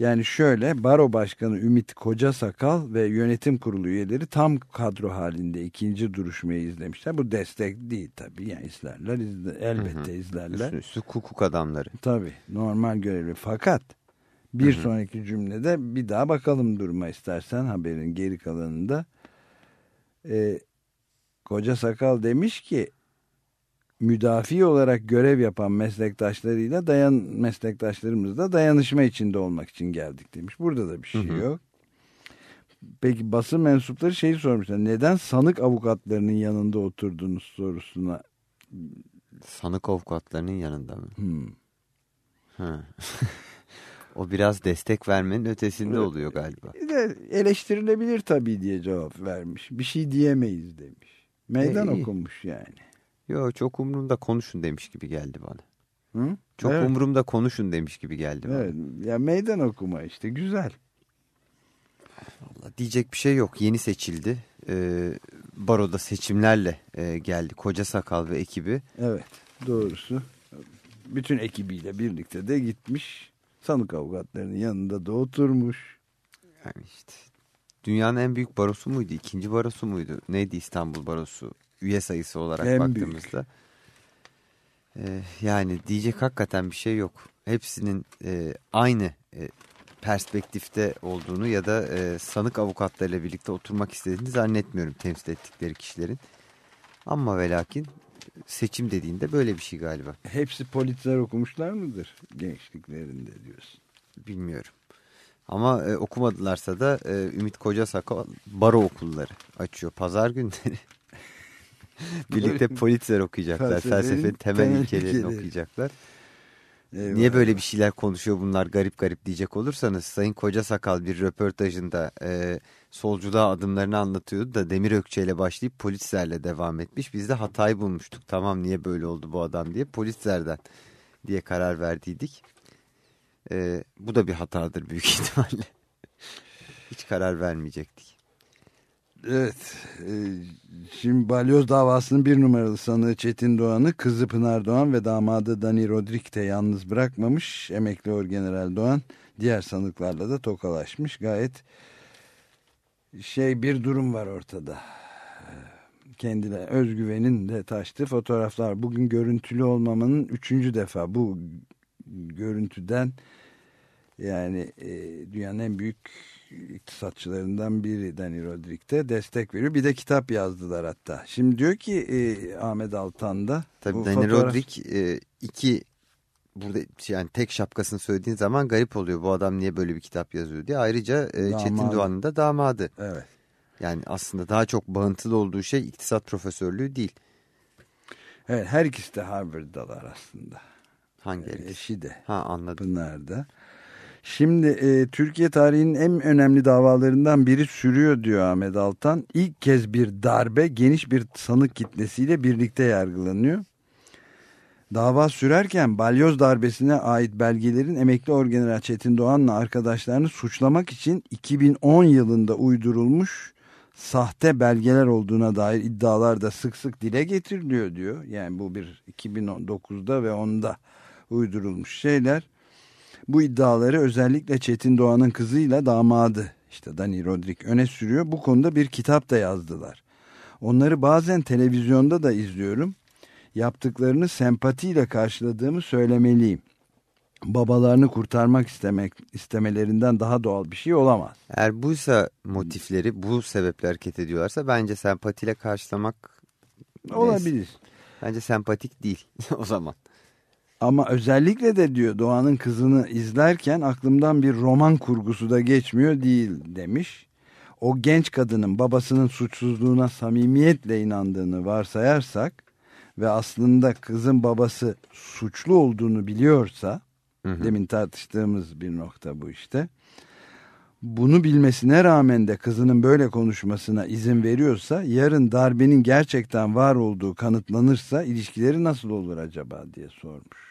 Yani şöyle Baro Başkanı Ümit Kocasakal ve yönetim kurulu üyeleri tam kadro halinde ikinci duruşmayı izlemişler. Bu destek değil tabii. Yani izlerler, izle- elbette izlerler.
Üstü, üstü hukuk adamları.
Tabii normal görevli. Fakat bir sonraki cümlede bir daha bakalım duruma istersen haberin geri kalanında. Ee, Koca Sakal demiş ki müdafi olarak görev yapan meslektaşlarıyla dayan meslektaşlarımızla dayanışma içinde olmak için geldik demiş. Burada da bir şey
Hı hı.
yok. Peki basın mensupları şeyi sormuşlar. Neden sanık avukatlarının yanında oturdunuz sorusuna.
Sanık avukatlarının yanında mı?
Hmm.
Ha. o biraz destek vermenin ötesinde oluyor galiba.
Eleştirilebilir tabii diye cevap vermiş. Bir şey diyemeyiz demiş. Meydan
E, iyi.
okumuş yani.
Yo çok umurumda konuşun demiş gibi geldi bana.
Hı?
Çok
evet.
umurumda konuşun demiş gibi geldi bana.
Evet. Ya meydan okuma işte güzel.
Vallahi diyecek bir şey yok. Yeni seçildi. Ee, baroda seçimlerle e, geldi. Koca Sakal ve ekibi.
Evet doğrusu. Bütün ekibiyle birlikte de gitmiş. Sanık avukatlarının yanında da oturmuş.
Yani işte dünyanın en büyük barosu muydu? İkinci barosu muydu? Neydi İstanbul barosu? Üye sayısı olarak
En büyük.
baktığımızda. E, yani diyecek hakikaten bir şey yok. Hepsinin e, aynı e, perspektifte olduğunu ya da e, sanık avukatlarıyla birlikte oturmak istediğini zannetmiyorum temsil ettikleri kişilerin. Ama ve lakin seçim dediğinde böyle bir şey galiba.
Hepsi politler okumuşlar mıdır gençliklerinde diyorsun.
Bilmiyorum. Ama e, okumadılarsa da e, Ümit Kocasakal baro okulları açıyor pazar günleri. Birlikte politler okuyacaklar.
Felsefenin
temel,
temel
ilkelerini
ilkeleri.
okuyacaklar.
Eyvah.
Niye böyle bir şeyler konuşuyor bunlar garip garip diyecek olursanız Sayın Kocasakal bir röportajında e, solculuğa adımlarını anlatıyordu da Demir Ökçe ile başlayıp polislerle devam etmiş. Biz de hatayı bulmuştuk. Tamam niye böyle oldu bu adam diye polislerden diye karar verdiydik. E, bu da bir hatadır büyük ihtimalle. Hiç karar vermeyecektik.
Evet. e, Şimdi balyoz davasının bir numaralı sanığı Çetin Doğan'ı kızı Pınar Doğan ve damadı Dani Rodrik de yalnız bırakmamış. Emekli Orgeneral Doğan diğer sanıklarla da tokalaşmış. Gayet şey bir durum var ortada. Kendine özgüvenin de taştığı fotoğraflar. Bugün görüntülü olmamanın üçüncü defa bu görüntüden yani e, dünyanın en büyük iktisatçılarından biri Dani Rodrik'te destek veriyor. Bir de kitap yazdılar hatta. Şimdi diyor ki e, Ahmet Altan'da
Tabii Dani
fotoğraf-
Rodrik e, iki burada yani tek şapkasını söylediğin zaman garip oluyor. Bu adam niye böyle bir kitap yazıyor diye. Ayrıca e, Çetin. Doğan'ın da damadı.
Evet.
Yani aslında daha çok bağıntılı olduğu şey iktisat profesörlüğü değil.
evet. Her ikisi de Harvard'dalar aslında.
Hangi
E,
herif?
Eşi de
Ha anladım.
Pınar'da. Şimdi e, Türkiye tarihinin en önemli davalarından biri sürüyor diyor Ahmet Altan. İlk kez bir darbe geniş bir sanık kitlesiyle birlikte yargılanıyor. Dava sürerken balyoz darbesine ait belgelerin emekli orgeneral Çetin Doğan'la arkadaşlarını suçlamak için 2010 yılında uydurulmuş sahte belgeler olduğuna dair iddialar da sık sık dile getiriliyor diyor. Yani bu bir 2009'da ve 10'da uydurulmuş şeyler. Bu iddiaları özellikle Çetin Doğan'ın kızıyla damadı işte Dani Rodrik öne sürüyor. Bu konuda bir kitap da yazdılar. Onları bazen televizyonda da izliyorum. Yaptıklarını sempatiyle karşıladığımı söylemeliyim. Babalarını kurtarmak istemek istemelerinden daha doğal bir şey olamaz.
Eğer buysa motifleri bu sebeple hareket ediyorlarsa bence sempatiyle karşılamak
Olabilir.
bence sempatik değil o zaman.
Ama özellikle de diyor Doğan'ın kızını izlerken aklımdan bir roman kurgusu da geçmiyor değil demiş. O genç kadının babasının suçsuzluğuna samimiyetle inandığını varsayarsak ve aslında kızın babası suçlu olduğunu biliyorsa
Hı hı.
demin tartıştığımız bir nokta bu işte. Bunu bilmesine rağmen de kızının böyle konuşmasına izin veriyorsa yarın darbenin gerçekten var olduğu kanıtlanırsa ilişkileri nasıl olur acaba diye sormuş.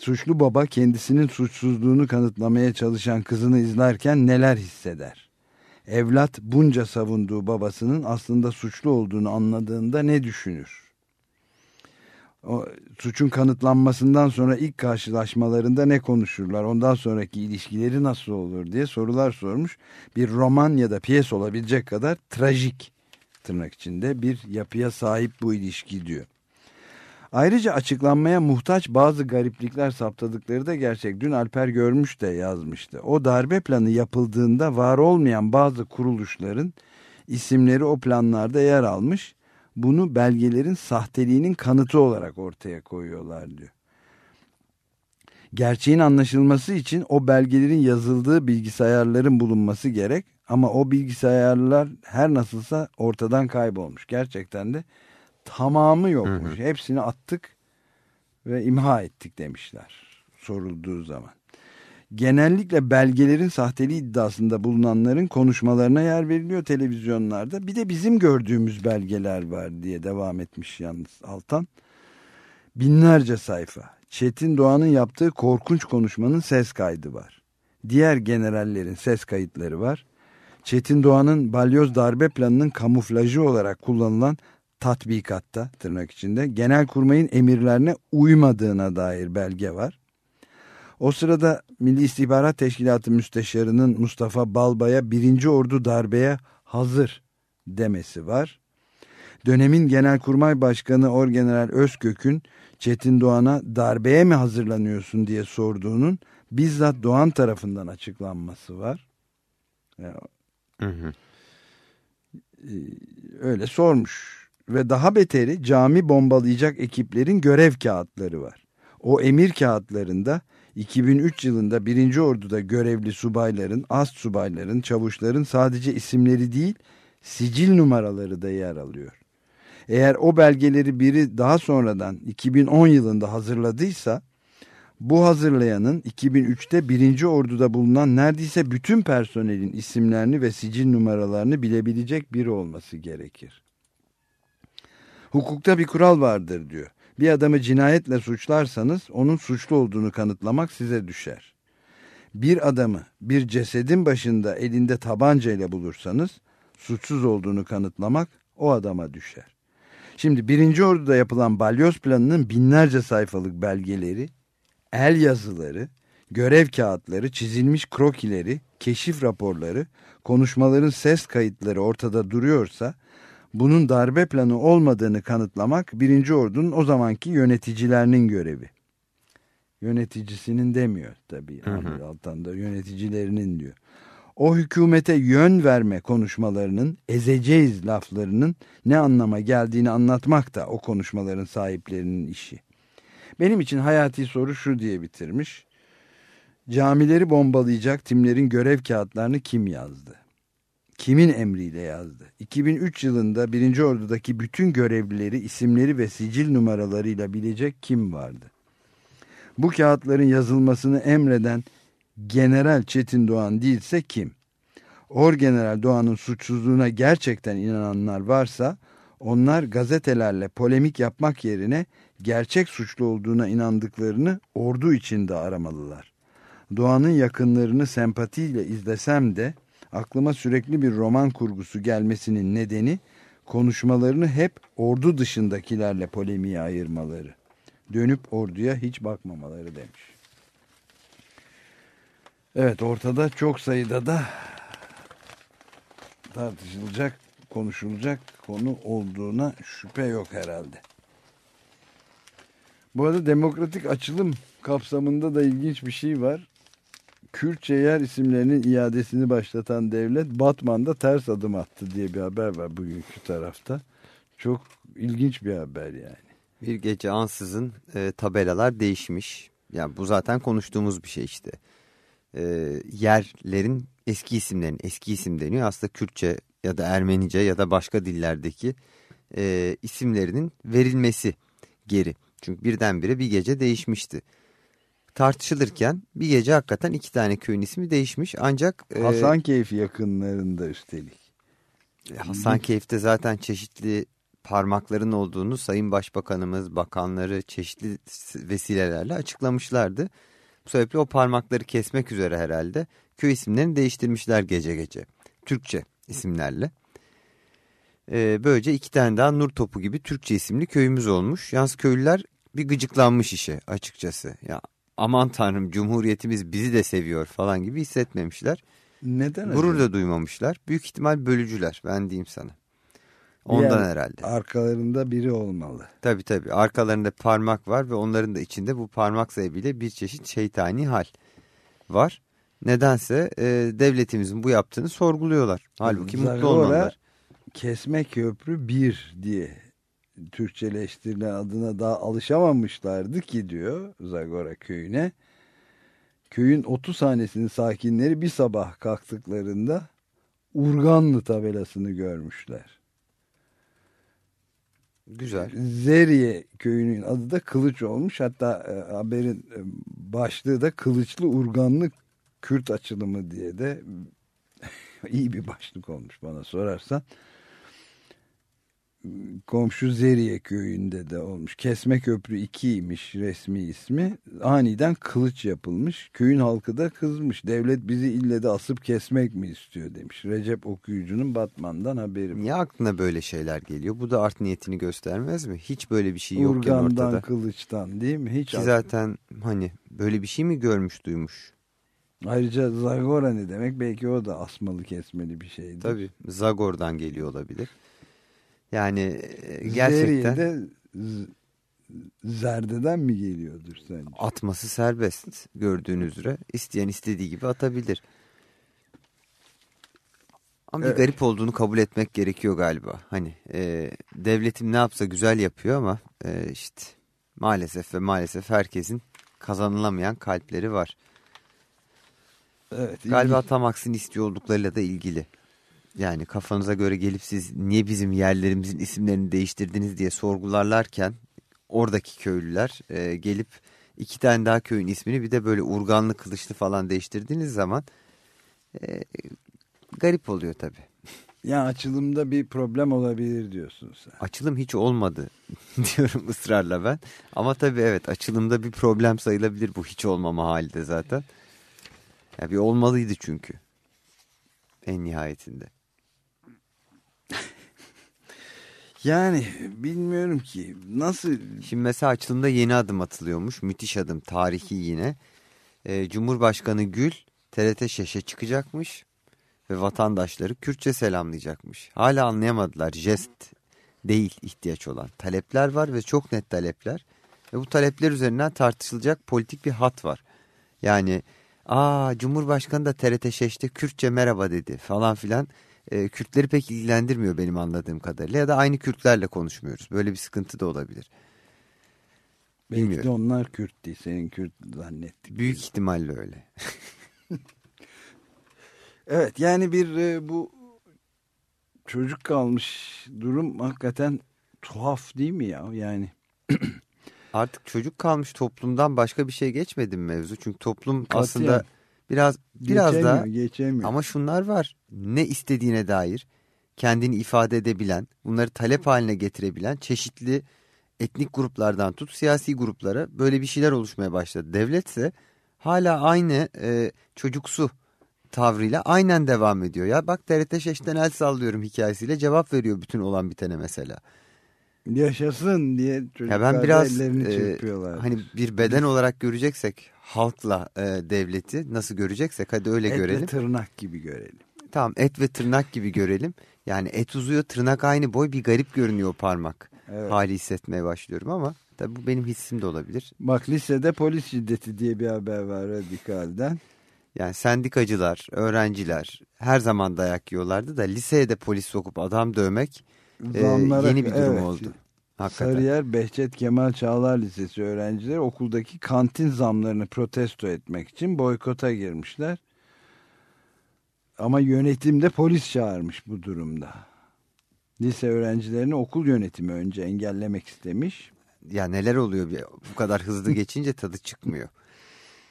Suçlu baba kendisinin suçsuzluğunu kanıtlamaya çalışan kızını izlerken neler hisseder? Evlat bunca savunduğu babasının aslında suçlu olduğunu anladığında ne düşünür? O, suçun kanıtlanmasından sonra ilk karşılaşmalarında ne konuşurlar? Ondan sonraki ilişkileri nasıl olur diye sorular sormuş. Bir roman ya da piyes olabilecek kadar trajik tırnak içinde bir yapıya sahip bu ilişki diyor. Ayrıca açıklanmaya muhtaç bazı gariplikler saptadıkları da gerçek. Dün Alper Görmüş de yazmıştı. O darbe planı yapıldığında var olmayan bazı kuruluşların isimleri o planlarda yer almış. Bunu belgelerin sahteliğinin kanıtı olarak ortaya koyuyorlar diyor. Gerçeğin anlaşılması için o belgelerin yazıldığı bilgisayarların bulunması gerek. Ama o bilgisayarlar her nasılsa ortadan kaybolmuş. Gerçekten de tamamı yokmuş. Hepsini attık ve imha ettik demişler sorulduğu zaman. Genellikle belgelerin sahteliği iddiasında bulunanların konuşmalarına yer veriliyor televizyonlarda. Bir de bizim gördüğümüz belgeler var diye devam etmiş yalnız Altan. Binlerce sayfa. Çetin Doğan'ın yaptığı korkunç konuşmanın ses kaydı var. Diğer generallerin ses kayıtları var. Çetin Doğan'ın balyoz darbe planının kamuflajı olarak kullanılan tatbikatta tırnak içinde genelkurmayın emirlerine uymadığına dair belge var. O sırada Milli İstihbarat Teşkilatı Müsteşarı'nın Mustafa Balbay'a birinci ordu darbeye hazır demesi var. Dönemin Genelkurmay Başkanı Orgeneral Özkök'ün Çetin Doğan'a darbeye mi hazırlanıyorsun diye sorduğunun bizzat Doğan tarafından açıklanması var.
Hı hı.
öyle sormuş. Ve daha beteri cami bombalayacak ekiplerin görev kağıtları var. O emir kağıtlarında 2003 yılında 1. Ordu'da görevli subayların, ast subayların, çavuşların sadece isimleri değil sicil numaraları da yer alıyor. Eğer o belgeleri biri daha sonradan 2010 yılında hazırladıysa bu hazırlayanın 2003'te 1. Ordu'da bulunan neredeyse bütün personelin isimlerini ve sicil numaralarını bilebilecek biri olması gerekir. Hukukta bir kural vardır diyor. Bir adamı cinayetle suçlarsanız onun suçlu olduğunu kanıtlamak size düşer. Bir adamı bir cesedin başında elinde tabancayla bulursanız suçsuz olduğunu kanıtlamak o adama düşer. Şimdi birinci orduda yapılan balyoz planının binlerce sayfalık belgeleri, el yazıları, görev kağıtları, çizilmiş krokileri, keşif raporları, konuşmaların ses kayıtları ortada duruyorsa bunun darbe planı olmadığını kanıtlamak birinci ordunun o zamanki yöneticilerinin görevi. Yöneticisinin demiyor tabii.
Hı hı.
Alttan da yöneticilerinin diyor. O hükümete yön verme konuşmalarının, ezeceğiz laflarının ne anlama geldiğini anlatmak da o konuşmaların sahiplerinin işi. Benim için hayati soru şu diye bitirmiş. Camileri bombalayacak timlerin görev kağıtlarını kim yazdı? Kimin emriyle yazdı? 2003 yılında 1. Ordu'daki bütün görevlileri isimleri ve sicil numaralarıyla bilecek kim vardı? Bu kağıtların yazılmasını emreden General Çetin Doğan değilse kim? Orgeneral Doğan'ın suçsuzluğuna gerçekten inananlar varsa onlar gazetelerle polemik yapmak yerine gerçek suçlu olduğuna inandıklarını ordu içinde aramalılar. Doğan'ın yakınlarını sempatiyle izlesem de aklıma sürekli bir roman kurgusu gelmesinin nedeni konuşmalarını hep ordu dışındakilerle polemiğe ayırmaları. Dönüp orduya hiç bakmamaları demiş. Evet ortada çok sayıda da tartışılacak, konuşulacak konu olduğuna şüphe yok herhalde. Bu arada demokratik açılım kapsamında da ilginç bir şey var. Kürtçe yer isimlerinin iadesini başlatan devlet Batman'da ters adım attı diye bir haber var bugünkü tarafta. Çok ilginç bir haber yani.
Bir gece ansızın e, tabelalar değişmiş. Yani bu zaten konuştuğumuz bir şey işte. E, yerlerin eski isimlerin eski isim deniyor. Aslında Kürtçe ya da Ermenice ya da başka dillerdeki e, isimlerinin verilmesi geri. Çünkü birdenbire bir gece değişmişti. Tartışılırken bir gece hakikaten iki tane köyün ismi değişmiş. Ancak e,
Hasankeyf yakınlarında üstelik.
Hasankeyf'te zaten çeşitli parmakların olduğunu Sayın Başbakanımız, bakanları çeşitli vesilelerle açıklamışlardı. Bu sebeple o parmakları kesmek üzere herhalde köy isimlerini değiştirmişler gece gece. Türkçe isimlerle. Ee, böylece iki tane daha Nur Topu gibi Türkçe isimli köyümüz olmuş. Yalnız köylüler bir gıcıklanmış işe açıkçası. Ya aman tanrım cumhuriyetimiz bizi de seviyor falan gibi hissetmemişler.
Neden
Gurur
acaba?
da duymamışlar. Büyük ihtimal bölücüler ben diyeyim sana. Ondan
Yani
herhalde.
Arkalarında biri olmalı.
Tabii tabii arkalarında parmak var ve onların da içinde bu parmak sebebiyle bir çeşit şeytani hal var. Nedense e, devletimizin bu yaptığını sorguluyorlar. Halbuki mutlu
Zagora
olmalılar.
Kesme Köprü 1 diye Türkçeleştirilen adına daha alışamamışlardı ki diyor Zagora köyüne. Köyün 30 hanesinin sakinleri bir sabah kalktıklarında Urganlı tabelasını görmüşler.
Güzel.
Zeriye köyünün adı da Kılıç olmuş. Hatta e, haberin e, başlığı da Kılıçlı Urganlı Kürt açılımı diye de iyi bir başlık olmuş bana sorarsan. Komşu Zeriye köyünde de olmuş. Kesme Köprü 2'ymiş resmi ismi. Aniden kılıç yapılmış. Köyün halkı da kızmış. Devlet bizi ille de asıp kesmek mi istiyor demiş. Recep okuyucunun Batman'dan haberi var.
Niye aklına böyle şeyler geliyor? Bu da art niyetini göstermez mi? Hiç böyle bir şey yokken
Urgan'dan
ortada.
kılıçtan değil mi? Hiç
Ki zaten hani böyle bir şey mi görmüş duymuş?
Ayrıca Zagora ne demek? Belki o da asmalı kesmeli bir şeydi.
Tabii Zagor'dan geliyor olabilir. Yani e, gerçekten
Zeriye zerdeden mi geliyordur sence?
atması serbest gördüğünüz üzere. İsteyen istediği gibi atabilir. Ama bir
Evet.
garip olduğunu kabul etmek gerekiyor galiba. Hani e, devletim ne yapsa güzel yapıyor ama e, işte maalesef ve maalesef herkesin kazanılamayan kalpleri var.
Evet.
Galiba
ilginç.
tam aksini istiyor olduklarıyla da ilgili. Yani kafanıza göre gelip siz niye bizim yerlerimizin isimlerini değiştirdiniz diye sorgularlarken oradaki köylüler e, gelip iki tane daha köyün ismini bir de böyle urganlı kılıçlı falan değiştirdiğiniz zaman e, garip oluyor tabii.
Ya açılımda bir problem olabilir diyorsun sen.
Açılım hiç olmadı diyorum ısrarla ben. Ama tabii evet açılımda bir problem sayılabilir bu hiç olmama hali de zaten. Ya bir olmalıydı çünkü. En nihayetinde.
Yani bilmiyorum ki nasıl
Şimdi mesela açılımda yeni adım atılıyormuş. Müthiş adım. Tarihi yine. Ee, Cumhurbaşkanı Gül TRT Şeş'e çıkacakmış. Ve vatandaşları Kürtçe selamlayacakmış. Hala anlayamadılar. Jest değil ihtiyaç olan. Talepler var ve çok net talepler. Ve bu talepler üzerinden tartışılacak politik bir hat var. Yani aa Cumhurbaşkanı da TRT Şeş'te Kürtçe merhaba dedi falan filan. Ee, Kürtleri pek ilgilendirmiyor benim anladığım kadarıyla. Ya da aynı Kürtlerle konuşmuyoruz. Böyle bir sıkıntı da olabilir.
belki de onlar Kürt değil senin Kürt zannettik.
Büyük ihtimalle öyle.
Evet yani bir e, bu çocuk kalmış durum hakikaten tuhaf değil mi ya yani
Artık çocuk kalmış toplumdan başka bir şey geçmedi mi mevzu? Çünkü toplum
Katiyen.
aslında biraz biraz
geçemiyor,
da
geçemiyor.
ama şunlar var. Ne istediğine dair kendini ifade edebilen, bunları talep haline getirebilen çeşitli etnik gruplardan tut siyasi gruplara böyle bir şeyler oluşmaya başladı. Devletse hala aynı e, çocuksu tavrıyla aynen devam ediyor. Ya bak TRT Şeş'ten el sallıyorum hikayesiyle cevap veriyor bütün olan bitene mesela.
yaşasın diye çocuklar
Ya ben biraz
ellerini
e,
çırpıyorlar.
hani bir beden olarak göreceksek halkla e, devleti nasıl göreceksek hadi öyle
Et
görelim.
ve tırnak gibi görelim.
Tamam et ve tırnak gibi görelim. Yani et uzuyor tırnak aynı boy bir garip görünüyor parmak.
Evet.
Hali hissetmeye başlıyorum ama tabii bu benim hissim de olabilir.
Bak lisede polis şiddeti diye bir haber var radikalden.
Yani sendikacılar, öğrenciler her zaman dayak yiyorlardı da liseye de polis sokup adam dövmek e, yeni bir durum
evet.
oldu. Hakikaten.
Sarıyer Behçet Kemal Çağlar Lisesi öğrencileri okuldaki kantin zamlarını protesto etmek için boykota girmişler. Ama yönetim de polis çağırmış bu durumda. Lise öğrencilerini okul yönetimi önce engellemek istemiş.
ya neler oluyor bir- bu kadar hızlı geçince tadı çıkmıyor.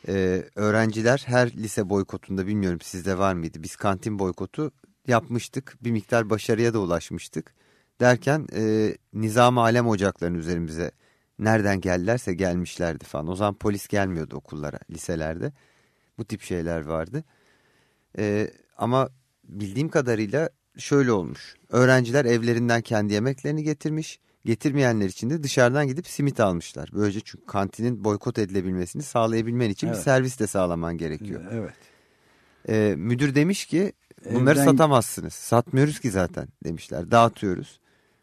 Ee, öğrenciler her lise boykotunda bilmiyorum sizde var mıydı? Biz kantin boykotu yapmıştık. Bir miktar başarıya da ulaşmıştık. Derken e, nizam alem ocaklarının üzerimize nereden geldilerse gelmişlerdi falan. O zaman polis gelmiyordu okullara, liselerde. Bu tip şeyler vardı. Ee, ama bildiğim kadarıyla şöyle olmuş. Öğrenciler evlerinden kendi yemeklerini getirmiş. Getirmeyenler için de dışarıdan gidip simit almışlar. Böylece çünkü kantinin boykot edilebilmesini sağlayabilmen için bir
Evet.
servis de sağlaman gerekiyor.
Evet.
Ee, müdür demiş ki bunları
Evden-
satamazsınız. Satmıyoruz ki zaten demişler. Dağıtıyoruz.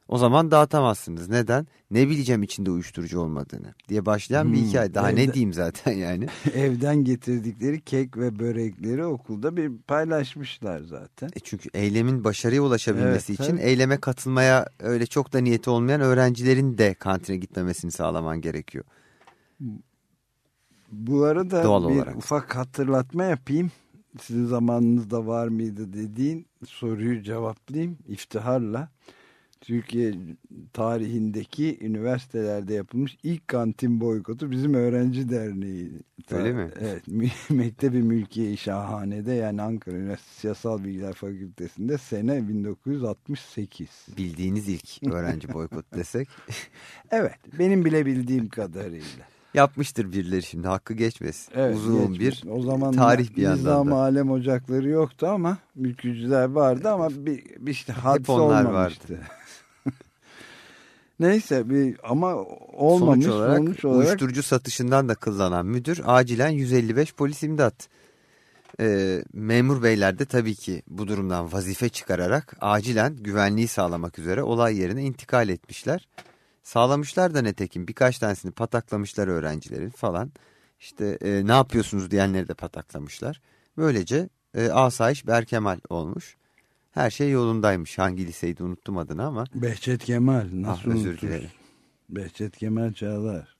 O zaman dağıtamazsınız. Neden? Ne bileceğim içinde uyuşturucu olmadığını diye başlayan bir
Hmm,
hikaye. Daha
evde-
ne diyeyim zaten yani.
Evden getirdikleri kek ve börekleri okulda bir paylaşmışlar zaten.
E çünkü eylemin başarıya ulaşabilmesi
Evet,
için
tabii.
eyleme katılmaya öyle çok da niyeti olmayan öğrencilerin de kantine gitmemesini sağlaman gerekiyor.
Bu arada
Doğal
bir
olarak.
ufak hatırlatma yapayım. Sizin zamanınızda var mıydı dediğin soruyu cevaplayayım iftiharla. Türkiye tarihindeki üniversitelerde yapılmış ilk kantin boykotu bizim öğrenci derneği.
Öyle mi?
Evet. Mektebi Mülkiye Şahane'de yani Ankara Üniversitesi Siyasal Bilgiler Fakültesi'nde sene 1968.
Bildiğiniz ilk öğrenci boykot desek.
Evet. Benim bile bildiğim kadarıyla.
Yapmıştır birileri şimdi hakkı geçmesin.
Evet,
Uzun
geçmiş.
bir
o zaman
tarih bir yandan
Nizam
da.
Alem ocakları yoktu ama mülkücüler vardı ama bir, bir işte hadise
onlar
olmamıştı. Neyse bir ama olmamış
sonuç olarak,
sonuç olarak
uyuşturucu satışından da kıllanan müdür acilen 155 polis imdat E, memur beyler de tabii ki bu durumdan vazife çıkararak acilen güvenliği sağlamak üzere olay yerine intikal etmişler. Sağlamışlar da netekim birkaç tanesini pataklamışlar öğrencilerin falan. İşte e, ne yapıyorsunuz diyenleri de pataklamışlar. Böylece e, asayiş Berkemal olmuş. Her şey yolundaymış. Hangi liseydi unuttum adını ama.
Behçet Kemal nasıl
Ah, özür dilerim.
Behçet Kemal Çağlar.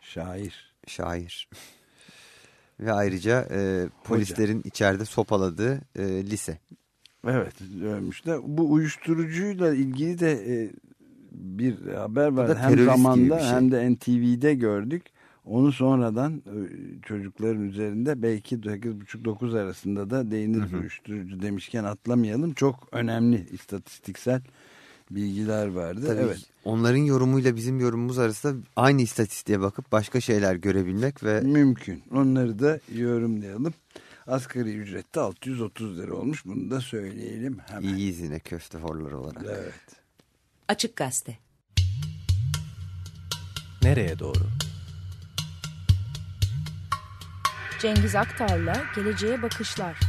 Şair.
Şair. Ve ayrıca e, polislerin içeride sopaladığı e, lise.
Evet ölmüşler. Bu uyuşturucuyla ilgili de e, bir haber var. Hem zamanda
şey.
hem de NTV'de gördük. Onu sonradan e, çocukların üzerinde belki 8.30-9 arasında da değinir uyuşturucu demişken atlamayalım. Çok önemli istatistiksel bilgiler vardı.
Tabii
evet.
onların yorumuyla bizim yorumumuz arasında aynı istatistiğe bakıp başka şeyler görebilmek ve
Mümkün. Onları da yorumlayalım. Asgari ücrette 630 lira olmuş. Bunu da söyleyelim hemen.
iyiyiz yine köfte horları olarak.
Evet.
Açık Gazete.
Nereye doğru?
Cengiz Aktar'la Geleceğe Bakışlar.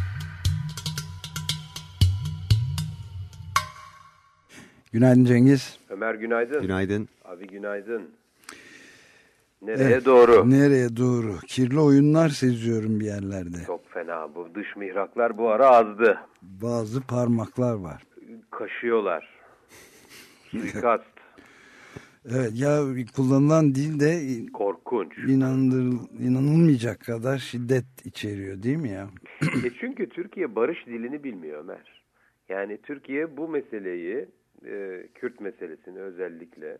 Günaydın Cengiz.
Ömer günaydın.
Günaydın.
Abi günaydın. Nereye
Evet.
doğru?
Nereye doğru? Kirli oyunlar seziyorum bir yerlerde.
Çok fena. Bu dış mihraklar bu ara azdı.
Bazı parmaklar var.
Kaşıyorlar. Suikast.
Evet ya kullanılan dil de
Korkunç.
inandır, inanılmayacak kadar şiddet içeriyor değil mi ya?
e çünkü Türkiye barış dilini bilmiyor Ömer. Yani Türkiye bu meseleyi, e, Kürt meselesini özellikle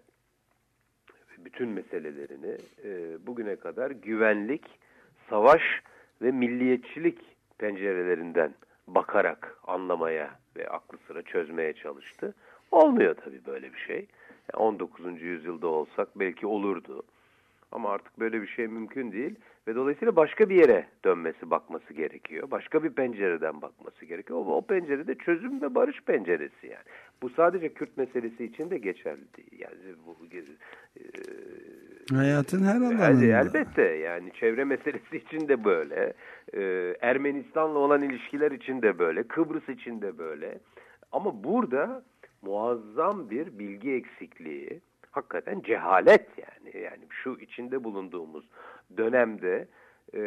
bütün meselelerini e, bugüne kadar güvenlik, savaş ve milliyetçilik pencerelerinden bakarak anlamaya ve aklı sıra çözmeye çalıştı. Olmuyor tabii böyle bir şey. Yani 19. yüzyılda olsak belki olurdu. Ama artık böyle bir şey mümkün değil ve dolayısıyla başka bir yere dönmesi, bakması gerekiyor. Başka bir pencereden bakması gerekiyor. O, o pencerede çözüm ve barış penceresi yani. Bu sadece Kürt meselesi için de geçerli değil. Yani bu e,
Hayatın her alanında.
elbette yani çevre meselesi için de böyle. Ee, Ermenistan'la olan ilişkiler için de böyle. Kıbrıs için de böyle. Ama burada muazzam bir bilgi eksikliği, hakikaten cehalet yani. Yani şu içinde bulunduğumuz dönemde e,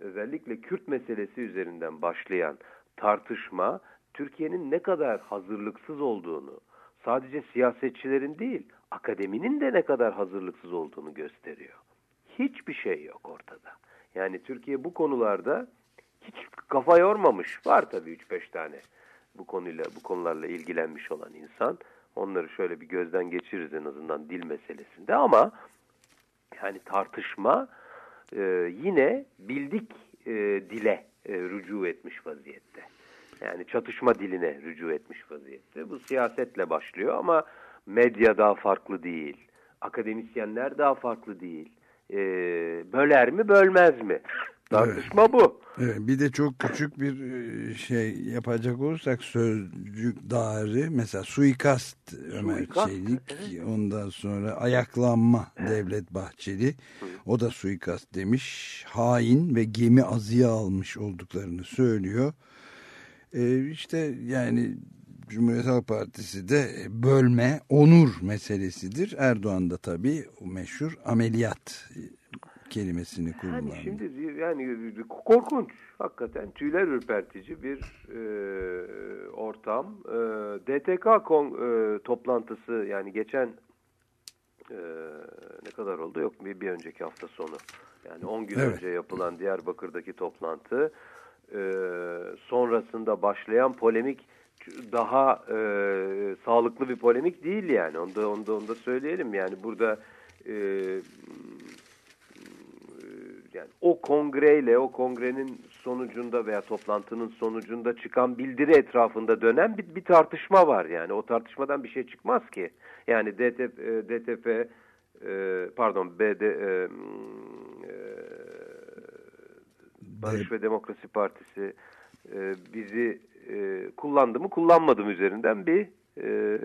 özellikle Kürt meselesi üzerinden başlayan tartışma Türkiye'nin ne kadar hazırlıksız olduğunu, sadece siyasetçilerin değil, akademinin de ne kadar hazırlıksız olduğunu gösteriyor. Hiçbir şey yok ortada. Yani Türkiye bu konularda hiç kafa yormamış. Var tabii 3-5 tane bu konuyla bu konularla ilgilenmiş olan insan. Onları şöyle bir gözden geçiririz en azından dil meselesinde ama yani tartışma e, yine bildik e, dile e, rücu etmiş vaziyette. Yani çatışma diline rücu etmiş vaziyette. Bu siyasetle başlıyor ama medya daha farklı değil. Akademisyenler daha farklı değil. E, böler mi bölmez mi? Tartışma bu.
Evet, bir de çok küçük bir e, şey yapacak olursak sözcük dağarı mesela suikast Ömer
Suikast,
Çelik ondan sonra ayaklanma Devlet Bahçeli. O da suikast demiş. Hain ve gemi azıya almış olduklarını söylüyor. Ee, işte yani Cumhuriyet Halk Partisi de bölme onur meselesidir. Erdoğan da tabii meşhur ameliyat kelimesini kullanıyor.
Yani şimdi yani korkunç, hakikaten tüyler ürpertici bir e, ortam. E, DTK kon, e, toplantısı yani geçen e, ne kadar oldu? Yok bir, bir önceki hafta sonu. Yani 10 gün
Evet.
önce yapılan Diyarbakır'daki toplantı e, sonrasında başlayan polemik daha e, sağlıklı bir polemik değil yani. Onu da, onu da, onu da söyleyelim. Yani burada e, yani o kongreyle o kongrenin sonucunda veya toplantının sonucunda çıkan bildiri etrafında dönen bir, bir tartışma var yani o tartışmadan bir şey çıkmaz ki yani DTP, e, DTP e, pardon BD e, e, Barış ve Demokrasi Partisi e, bizi e, kullandı mı kullanmadı mı üzerinden bir e,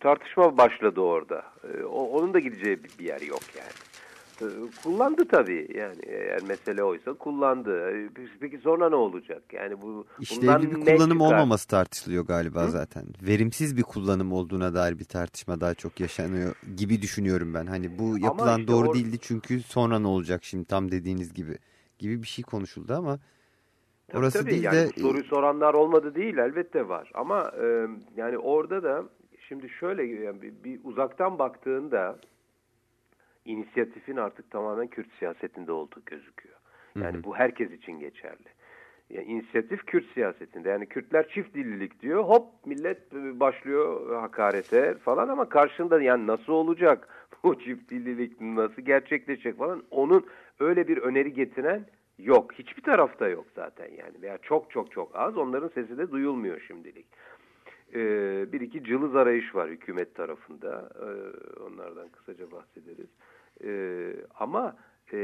tartışma başladı orada. E, onun da gideceği bir, bir yer yok yani. T- Kullandı tabii yani eğer mesele oysa kullandı. E, Peki sonra ne olacak? Yani bu
İşlevli bir kullanım olmaması tartışılıyor galiba zaten. Verimsiz bir kullanım olduğuna dair bir tartışma daha çok yaşanıyor gibi düşünüyorum ben. Hani bu yapılan
işte
doğru
or-
değildi çünkü sonra ne olacak şimdi tam dediğiniz gibi gibi bir şey konuşuldu ama
Tabii
orası
tabii,
değil
yani
de
soruyu soranlar olmadı değil elbette var. Ama e, yani orada da şimdi şöyle yani bir, bir uzaktan baktığında inisiyatifin artık tamamen Kürt siyasetinde olduğu gözüküyor. Yani bu herkes için geçerli. Yani inisiyatif Kürt siyasetinde. Yani Kürtler çift dillilik diyor. Hop millet başlıyor hakarete falan ama karşında yani nasıl olacak? Bu çift dillilik nasıl gerçekleşecek falan. Onun öyle bir öneri getiren yok. Hiçbir tarafta yok zaten yani. Veya çok çok çok az. Onların sesi de duyulmuyor şimdilik. Ee, bir iki cılız arayış var hükümet tarafında. Ee, onlardan kısaca bahsederiz. Ee, ama e,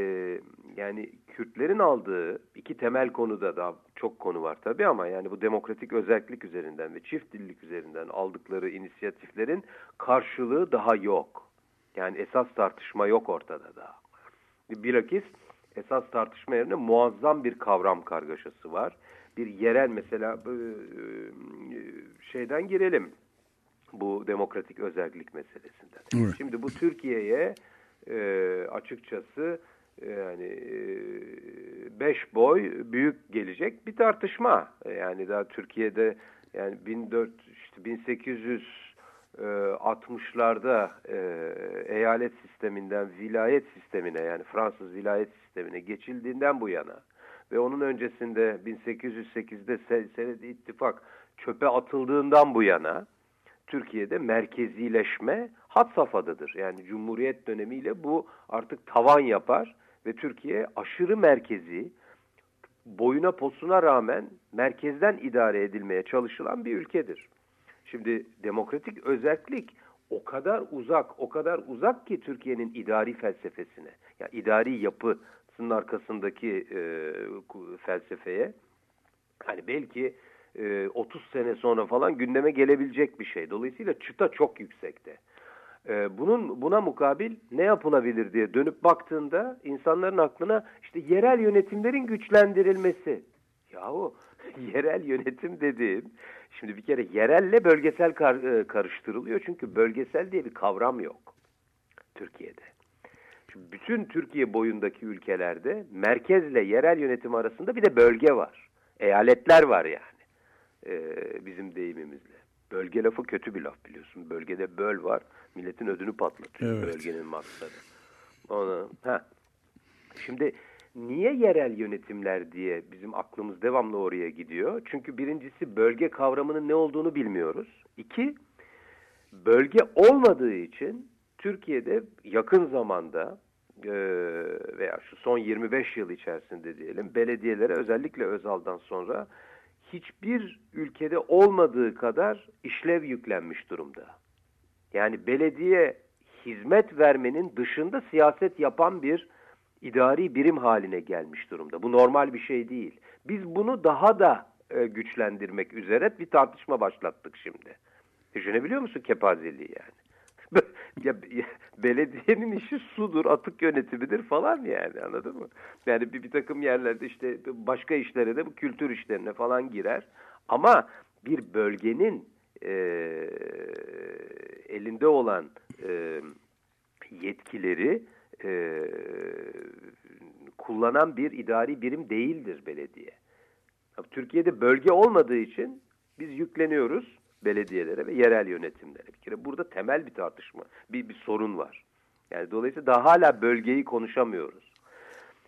yani Kürtlerin aldığı iki temel konuda daha çok konu var tabii ama yani bu demokratik özellik üzerinden ve çift dillik üzerinden aldıkları inisiyatiflerin karşılığı daha yok. Yani esas tartışma yok ortada daha. Bilakis esas tartışma yerine muazzam bir kavram kargaşası var. Bir yerel mesela e, e, şeyden girelim bu demokratik özellik meselesinden.
Evet.
Şimdi bu Türkiye'ye e, açıkçası yani e, beş boy büyük gelecek bir tartışma. E, Yani daha Türkiye'de yani 1400 işte 1860'larda e, eyalet sisteminden vilayet sistemine yani Fransız vilayet sistemine geçildiğinden bu yana ve onun öncesinde 1808'de Se- Senedi İttifak çöpe atıldığından bu yana Türkiye'de merkezileşme had safhadadır. Yani Cumhuriyet dönemiyle bu artık tavan yapar ve Türkiye aşırı merkezi, boyuna posuna rağmen merkezden idare edilmeye çalışılan bir ülkedir. Şimdi demokratik özellik o kadar uzak, o kadar uzak ki Türkiye'nin idari felsefesine, ya idari yapısının arkasındaki e, felsefeye. Hani belki e, 30 sene sonra falan gündeme gelebilecek bir şey. Dolayısıyla çıta çok yüksekte. E, bunun buna mukabil ne yapılabilir diye dönüp baktığında insanların aklına işte yerel yönetimlerin güçlendirilmesi. Yahu yerel yönetim dediğim şimdi bir kere yerelle bölgesel kar- e, karıştırılıyor çünkü bölgesel diye bir kavram yok Türkiye'de. Şimdi bütün Türkiye boyundaki ülkelerde merkezle yerel yönetim arasında bir de bölge var. Eyaletler var yani e, bizim deyimimizle. Bölge lafı kötü bir laf biliyorsun. Bölgede böl var. Milletin ödünü patlatıyor
Evet.
bölgenin maksadı. Onu, ha. Şimdi niye yerel yönetimler diye bizim aklımız devamlı oraya gidiyor? Çünkü birincisi bölge kavramının ne olduğunu bilmiyoruz. İki, bölge olmadığı için Türkiye'de yakın zamanda e, veya şu son 25 yıl içerisinde diyelim belediyelere özellikle Özal'dan sonra hiçbir ülkede olmadığı kadar işlev yüklenmiş durumda. Yani belediye hizmet vermenin dışında siyaset yapan bir idari birim haline gelmiş durumda. Bu normal bir şey değil. Biz bunu daha da e, güçlendirmek üzere bir tartışma başlattık şimdi. Düşünebiliyor musun kepazeliği yani? ya, ya, belediyenin işi sudur, atık yönetimidir falan yani anladın mı? Yani bir, bir takım yerlerde işte başka işlere de bu kültür işlerine falan girer. Ama bir bölgenin e, elinde olan e, yetkileri e, kullanan bir idari birim değildir belediye. Türkiye'de bölge olmadığı için biz yükleniyoruz belediyelere ve yerel yönetimlere. Bir kere burada temel bir tartışma, bir, bir sorun var. Yani dolayısıyla daha hala bölgeyi konuşamıyoruz.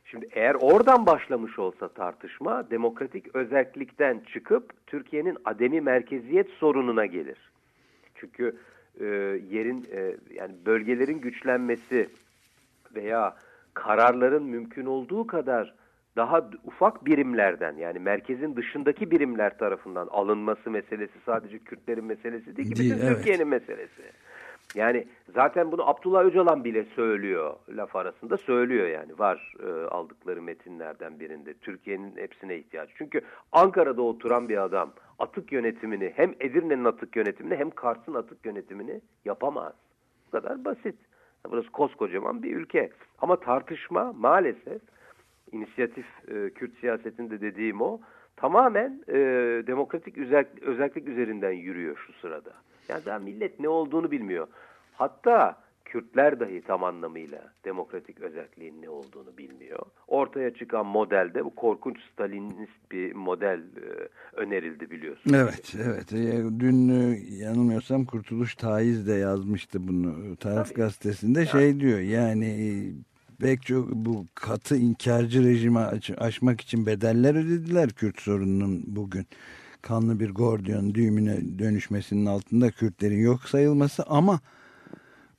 Şimdi eğer oradan başlamış olsa tartışma demokratik özellikten çıkıp Türkiye'nin ademi merkeziyet sorununa gelir. Çünkü e, yerin e, yani bölgelerin güçlenmesi veya kararların mümkün olduğu kadar daha ufak birimlerden yani merkezin dışındaki birimler tarafından alınması meselesi sadece Kürtlerin meselesi değil ki bütün
evet.
Türkiye'nin meselesi. Yani zaten bunu Abdullah Öcalan bile söylüyor laf arasında söylüyor yani var e, aldıkları metinlerden birinde Türkiye'nin hepsine ihtiyacı. Çünkü Ankara'da oturan bir adam atık yönetimini hem Edirne'nin atık yönetimini hem Kars'ın atık yönetimini yapamaz. Bu kadar basit. Burası koskocaman bir ülke. Ama tartışma maalesef inisiyatif e, Kürt siyasetinde dediğim o tamamen e, demokratik özel, özellik üzerinden yürüyor şu sırada. Yani daha millet ne olduğunu bilmiyor. Hatta Kürtler dahi tam anlamıyla demokratik özelliğin ne olduğunu bilmiyor. Ortaya çıkan modelde bu korkunç Stalinist bir model e, önerildi biliyorsunuz.
Evet, evet. E, Dün e, yanılmıyorsam Kurtuluş Taiz de yazmıştı bunu Taraf
Tabii.
Gazetesi'nde. Şey diyor yani e, pek çok bu katı inkarcı rejimi aç- aşmak için bedeller ödediler Kürt sorununun bugün. Kanlı bir Gordiyon düğümüne dönüşmesinin altında Kürtlerin yok sayılması ama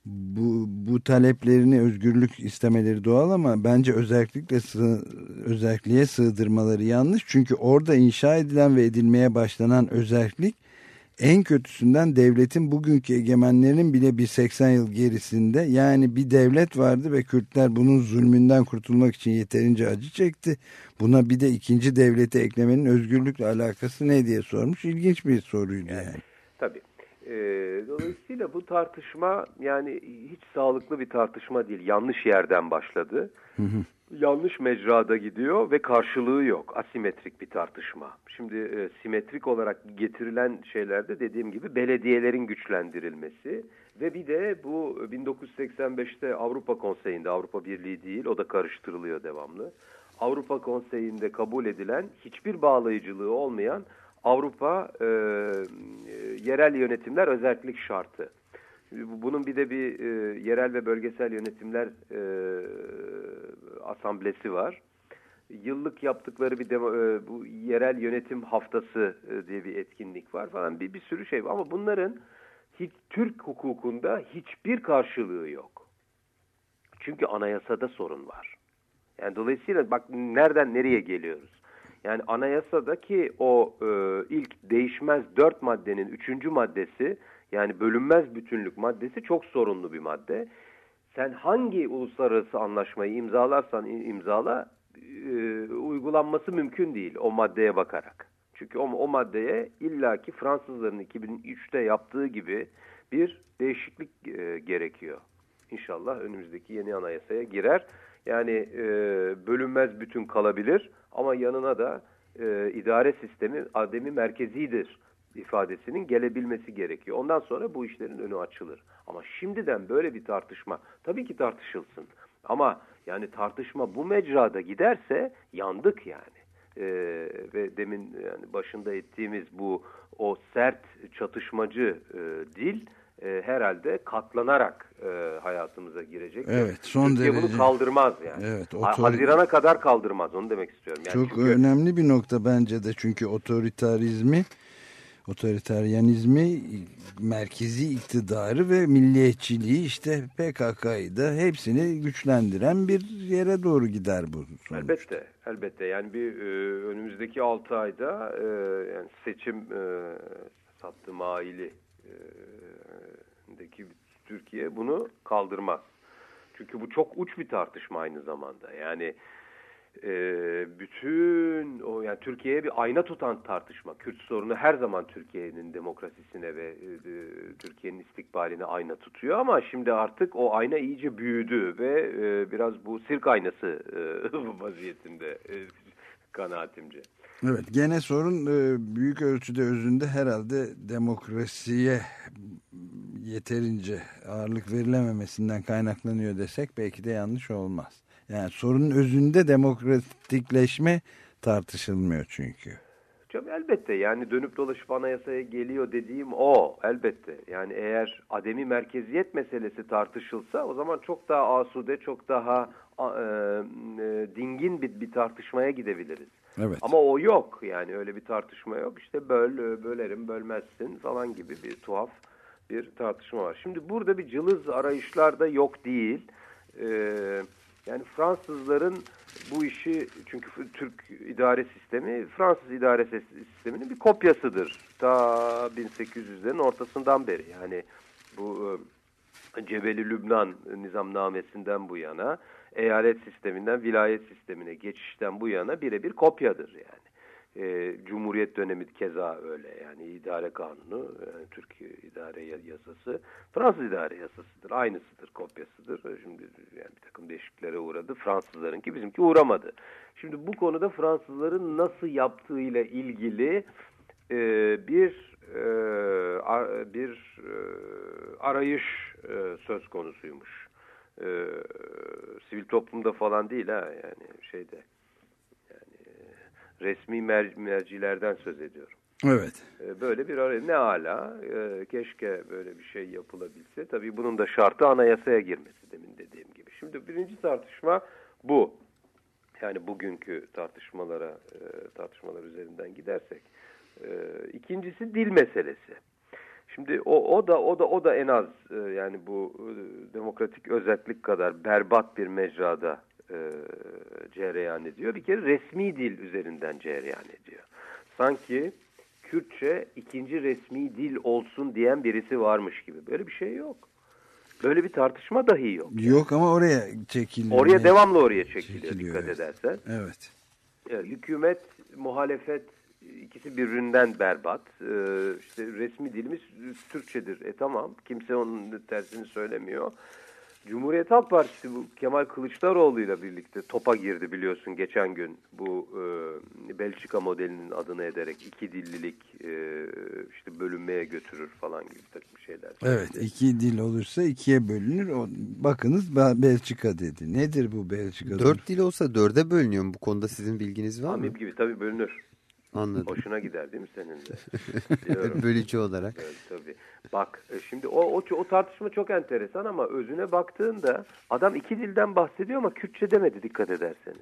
bu, bu taleplerini özgürlük istemeleri doğal ama bence özellikle sığ, özelliğe sığdırmaları yanlış. Çünkü orada inşa edilen ve edilmeye başlanan özellik en kötüsünden devletin bugünkü egemenlerinin bile bir 80 yıl gerisinde yani bir devlet vardı ve Kürtler bunun zulmünden kurtulmak için yeterince acı çekti. Buna bir de ikinci devleti eklemenin özgürlükle alakası ne diye sormuş. İlginç bir soruydu yani.
Tabii. Ee, dolayısıyla bu tartışma yani hiç sağlıklı bir tartışma değil. Yanlış yerden başladı. Yanlış mecrada gidiyor ve karşılığı yok. Asimetrik bir tartışma. Şimdi e, simetrik olarak getirilen şeylerde dediğim gibi belediyelerin güçlendirilmesi ve bir de bu 1985'te Avrupa Konseyi'nde Avrupa Birliği değil o da karıştırılıyor devamlı. Avrupa Konseyi'nde kabul edilen hiçbir bağlayıcılığı olmayan Avrupa e, e, yerel yönetimler özellik şartı. Bunun bir de bir e, yerel ve bölgesel yönetimler e, asamblesi var. Yıllık yaptıkları bir demo, e, bu yerel yönetim haftası e, diye bir etkinlik var falan bir bir sürü şey var ama bunların hiç Türk hukukunda hiçbir karşılığı yok. Çünkü anayasada sorun var. Yani dolayısıyla bak nereden nereye geliyoruz. Yani anayasadaki o e, ilk değişmez dört maddenin üçüncü maddesi yani bölünmez bütünlük maddesi çok sorunlu bir madde. Sen hangi uluslararası anlaşmayı imzalarsan imzala e, uygulanması mümkün değil o maddeye bakarak. Çünkü o, o maddeye illaki Fransızların 2003'te yaptığı gibi bir değişiklik e, gerekiyor. İnşallah önümüzdeki yeni anayasaya girer. Yani e, bölünmez bütün kalabilir ama yanına da e, idare sistemi ademi merkezidir ifadesinin gelebilmesi gerekiyor. Ondan sonra bu işlerin önü açılır. Ama şimdiden böyle bir tartışma tabii ki tartışılsın. Ama yani tartışma bu mecrada giderse yandık yani. Ee, ve demin yani başında ettiğimiz bu o sert çatışmacı e, dil e, herhalde katlanarak e, hayatımıza girecek.
Evet, son
Türkiye
derece.
bunu kaldırmaz yani.
Evet, otori-
Hazirana kadar kaldırmaz onu demek istiyorum. Yani
Çok
çünkü-
önemli bir nokta bence de çünkü otoritarizmi, otoriteryanizmi, merkezi iktidarı ve milliyetçiliği işte PKK'yı da hepsini güçlendiren bir yere doğru gider bu sonuç.
Elbette, elbette. Yani bir e, önümüzdeki 6 ayda e, yani seçim e, sattı maili e, deki Türkiye bunu kaldırmaz. Çünkü bu çok uç bir tartışma aynı zamanda. Yani e, bütün o yani Türkiye'ye bir ayna tutan tartışma. Kürt sorunu her zaman Türkiye'nin demokrasisine ve e, e, Türkiye'nin istikbaline ayna tutuyor ama şimdi artık o ayna iyice büyüdü ve e, biraz bu sirk aynası e, vaziyetinde e, kanaatimce.
Evet gene sorun e, büyük ölçüde özünde herhalde demokrasiye yeterince ağırlık verilememesinden kaynaklanıyor desek belki de yanlış olmaz. Yani sorunun özünde demokratikleşme tartışılmıyor çünkü.
Canım elbette yani dönüp dolaşıp anayasaya geliyor dediğim o elbette. Yani eğer ademi merkeziyet meselesi tartışılsa o zaman çok daha asude, çok daha e, e, dingin bir, bir tartışmaya gidebiliriz.
Evet.
Ama o yok yani öyle bir tartışma yok. İşte böl, e, bölerim, bölmezsin falan gibi bir tuhaf bir tartışma var. Şimdi burada bir cılız arayışlar da yok değil. Ee, yani Fransızların bu işi çünkü Türk idare sistemi Fransız idare sisteminin bir kopyasıdır. Ta 1800'lerin ortasından beri yani bu e, Cebeli Lübnan nizamnamesinden bu yana eyalet sisteminden vilayet sistemine geçişten bu yana birebir kopyadır yani. E, Cumhuriyet dönemi keza öyle. Yani idare kanunu, yani Türkiye idare yasası, Fransız idare yasasıdır. Aynısıdır, kopyasıdır. Şimdi yani bir takım değişikliklere uğradı. Fransızlarınki bizimki uğramadı. Şimdi bu konuda Fransızların nasıl yaptığıyla ilgili e, bir e, ar- bir e, arayış e, söz konusuymuş. E, sivil toplumda falan değil ha yani şeyde e, resmi mer- mercilerden söz ediyorum.
Evet.
E, Böyle bir arayış ne ala e, keşke böyle bir şey yapılabilse. Tabii bunun da şartı anayasaya girmesi demin dediğim gibi. Şimdi birinci tartışma bu. Yani bugünkü tartışmalara e, tartışmalar üzerinden gidersek. E, ikincisi dil meselesi. Şimdi o, o da o da o da en az yani bu demokratik özellik kadar berbat bir mecrada e, cereyan ediyor. Bir kere resmi dil üzerinden cereyan ediyor. Sanki Kürtçe ikinci resmi dil olsun diyen birisi varmış gibi. Böyle bir şey yok. Böyle bir tartışma dahi yok.
Yok ama oraya çekiliyor.
Oraya devamlı oraya çekiliyor,
Çekiliyor,
dikkat
evet.
edersen.
Evet.
Ya, hükümet, muhalefet ikisi birbirinden berbat. Ee, işte resmi dilimiz Türkçedir. E tamam kimse onun tersini söylemiyor. Cumhuriyet Halk Partisi bu Kemal Kılıçdaroğlu ile birlikte topa girdi biliyorsun geçen gün bu e, Belçika modelinin adını ederek iki dillilik e, işte bölünmeye götürür falan gibi takım şeyler.
Evet iki dil olursa ikiye bölünür. O, bakınız Be- Belçika dedi. Nedir bu Belçika?
Dört dil olsa dörde bölünüyor mu? Bu konuda sizin bilginiz var mı?
Amip gibi tabii bölünür.
Anladım.
Hoşuna gider değil mi senin de?
Bölücü olarak.
Evet, tabii. Bak e, şimdi o, o, o tartışma çok enteresan ama özüne baktığında adam iki dilden bahsediyor ama Kürtçe demedi dikkat ederseniz.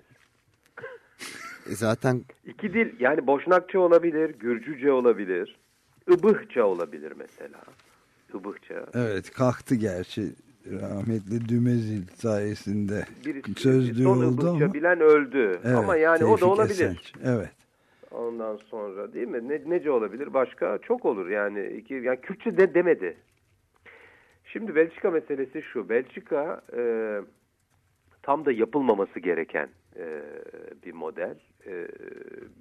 E zaten
İki dil yani Boşnakça olabilir, Gürcüce olabilir, Ibıhça olabilir mesela. Ibıhça.
Evet kalktı gerçi rahmetli Dümezil sayesinde
Birisi,
sözlüğü
son
oldu ama.
bilen öldü.
Evet,
ama yani o
Tevfik
da olabilir.
Esenç. Evet.
Ondan sonra değil mi? Ne, nece olabilir? Başka çok olur yani. Iki, yani Kürtçe de demedi. Şimdi Belçika meselesi şu. Belçika e, tam da yapılmaması gereken e, bir model. E,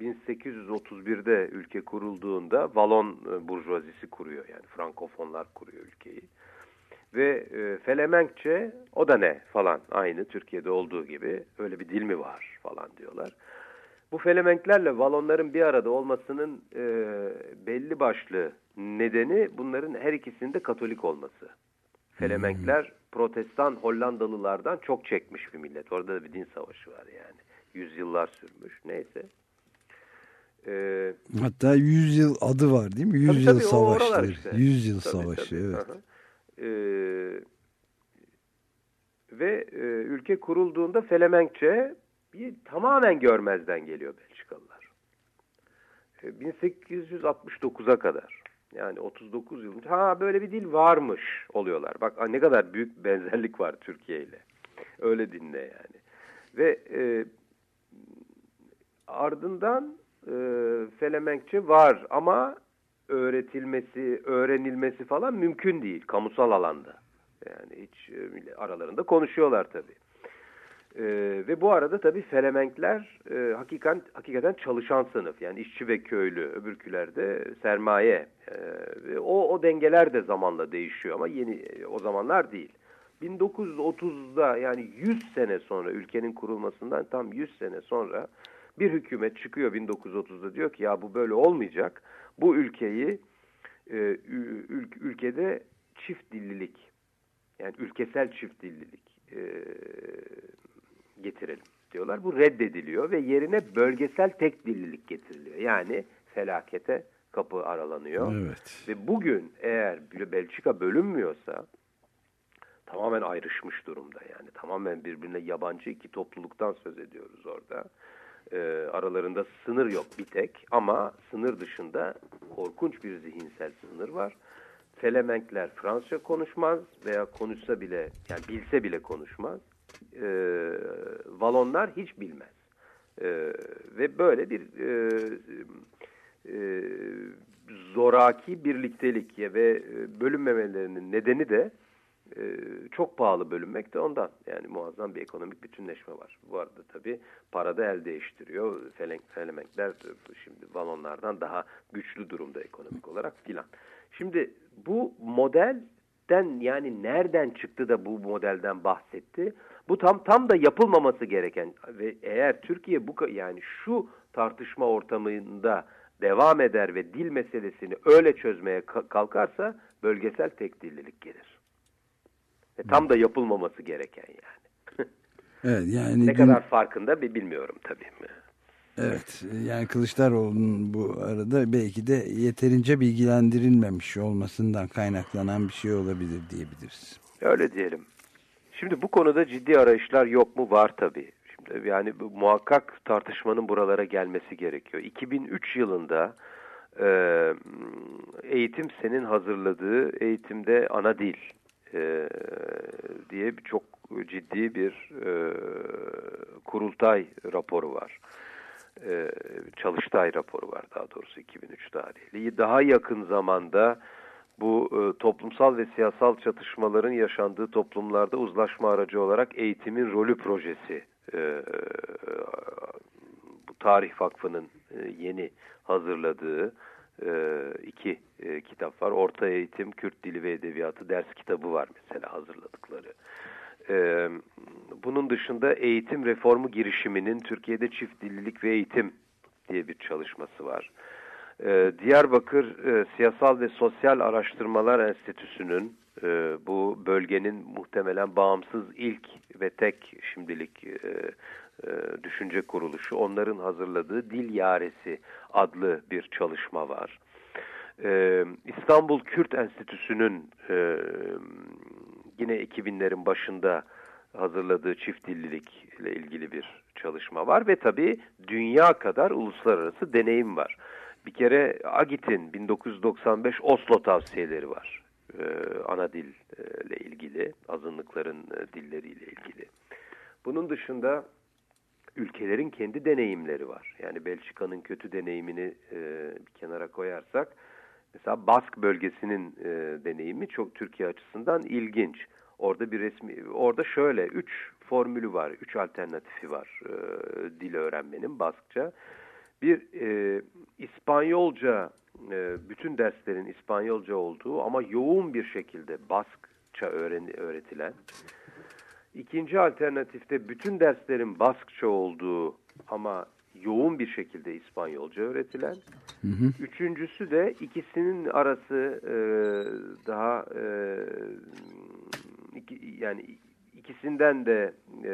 1831'de ülke kurulduğunda Valon e, burjuvazisi kuruyor. Yani Frankofonlar kuruyor ülkeyi. Ve e, Felemenkçe o da ne falan aynı Türkiye'de olduğu gibi öyle bir dil mi var falan diyorlar. Bu Felemenklerle Valonların bir arada olmasının e, belli başlı nedeni bunların her ikisinin de Katolik olması. Felemenkler Protestan Hollandalılardan çok çekmiş bir millet. Orada da bir din savaşı var yani. Yüzyıllar sürmüş. Neyse. Ee,
Hatta 100 yıl adı var değil mi? 100
Tabii,
savaşları.
işte.
100 yıl
Tabii,
savaşı
tabii.
evet.
Aha. Ee, ve e, ülke kurulduğunda Felemenkçe bir tamamen görmezden geliyor Belçikalılar. E, 1869'a kadar yani 39 yıl ha böyle bir dil varmış oluyorlar. Bak ne kadar büyük benzerlik var Türkiye ile. Öyle dinle yani. Ve e, ardından e, Felemenkçe var ama öğretilmesi, öğrenilmesi falan mümkün değil kamusal alanda. Yani hiç e, aralarında konuşuyorlar tabii. E, ve bu arada tabii Felemenkler e, hakikaten, hakikaten çalışan sınıf. Yani işçi ve köylü, öbürkülerde sermaye. E, o, o dengeler de zamanla değişiyor ama yeni e, o zamanlar değil. 1930'da yani 100 sene sonra ülkenin kurulmasından tam 100 sene sonra bir hükümet çıkıyor 1930'da diyor ki ya bu böyle olmayacak. Bu ülkeyi e, ül, ülkede çift dillilik yani ülkesel çift dillilik e, getirelim diyorlar. Bu reddediliyor ve yerine bölgesel tek dillilik getiriliyor. Yani felakete kapı aralanıyor.
Evet.
Ve bugün eğer Belçika bölünmüyorsa tamamen ayrışmış durumda. Yani tamamen birbirine yabancı iki topluluktan söz ediyoruz orada. E, aralarında sınır yok bir tek ama sınır dışında korkunç bir zihinsel sınır var. Felemenkler Fransızca konuşmaz veya konuşsa bile yani bilse bile konuşmaz. E, Valonlar hiç bilmez. E, ve böyle bir e, e, zoraki birliktelik ve bölünmemelerinin nedeni de e, çok pahalı bölünmek de ondan. Yani muazzam bir ekonomik bütünleşme var. Bu arada tabii parada el değiştiriyor. Felenk, e, şimdi Valonlardan daha güçlü durumda ekonomik olarak filan. Şimdi bu modelden yani nereden çıktı da bu modelden bahsetti? Bu tam tam da yapılmaması gereken ve eğer Türkiye bu yani şu tartışma ortamında devam eder ve dil meselesini öyle çözmeye ka- kalkarsa bölgesel tek dillilik gelir. Ve tam da yapılmaması gereken yani.
Evet yani
ne
dün-
kadar farkında bir bilmiyorum tabii.
Evet yani Kılıçdaroğlu'nun bu arada belki de yeterince bilgilendirilmemiş olmasından kaynaklanan bir şey olabilir diyebiliriz.
Öyle diyelim. Şimdi bu konuda ciddi arayışlar yok mu? Var tabii. Şimdi yani bu, muhakkak tartışmanın buralara gelmesi gerekiyor. 2003 yılında e, eğitim senin hazırladığı eğitimde ana dil e, diye çok ciddi bir e, kurultay raporu var. E, çalıştay raporu var daha doğrusu 2003 tarihli. Daha yakın zamanda bu e, toplumsal ve siyasal çatışmaların yaşandığı toplumlarda uzlaşma aracı olarak eğitimin rolü projesi e, bu Tarih Vakfı'nın e, yeni hazırladığı e, iki e, kitap var. Orta Eğitim, Kürt Dili ve Edebiyatı ders kitabı var mesela hazırladıkları. E, bunun dışında eğitim reformu girişiminin Türkiye'de çift dillilik ve eğitim diye bir çalışması var. Ee, Diyarbakır e, Siyasal ve Sosyal Araştırmalar Enstitüsü'nün e, bu bölgenin muhtemelen bağımsız ilk ve tek şimdilik e, e, düşünce kuruluşu onların hazırladığı Dil Yaresi adlı bir çalışma var. Ee, İstanbul Kürt Enstitüsü'nün e, yine 2000'lerin başında hazırladığı çift dillilikle ilgili bir çalışma var ve tabii dünya kadar uluslararası deneyim var. Bir kere Agit'in 1995 Oslo tavsiyeleri var. Ee, ana dille ilgili, azınlıkların e, dilleriyle ilgili. Bunun dışında ülkelerin kendi deneyimleri var. Yani Belçika'nın kötü deneyimini e, bir kenara koyarsak, mesela Bask bölgesinin e, deneyimi çok Türkiye açısından ilginç. Orada bir resmi, orada şöyle üç formülü var, üç alternatifi var e, dil öğrenmenin Baskça. Bir e, İspanyolca, e, bütün derslerin İspanyolca olduğu ama yoğun bir şekilde Baskça öğren öğretilen. İkinci alternatifte bütün derslerin Baskça olduğu ama yoğun bir şekilde İspanyolca öğretilen. Üçüncüsü de ikisinin arası e, daha e, iki, yani ikisinden de e,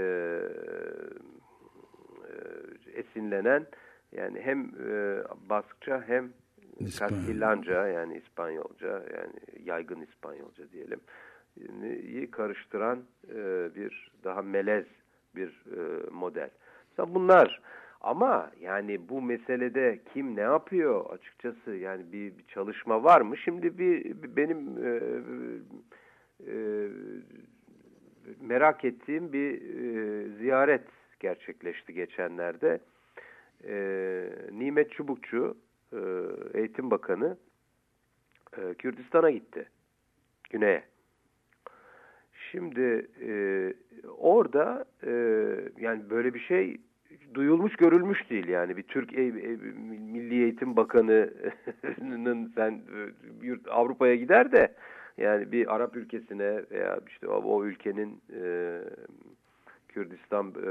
e, esinlenen yani hem e, Baskça hem
İspanyol.
Kastillanca yani İspanyolca yani yaygın İspanyolca diyelim iyi karıştıran e, bir daha melez bir e, model. Mesela bunlar ama yani bu meselede kim ne yapıyor açıkçası yani bir, bir çalışma var mı? Şimdi bir, bir benim e, e, merak ettiğim bir e, ziyaret gerçekleşti geçenlerde. E, Nimet Çubukçu e, Eğitim Bakanı e, Kürdistan'a gitti. Güney'e. Şimdi e, orada e, yani böyle bir şey duyulmuş görülmüş değil yani bir Türk e, e, Milli Eğitim Bakanı'nın sen e, yurt Avrupa'ya gider de yani bir Arap ülkesine veya işte o, o ülkenin e, Kürdistan e,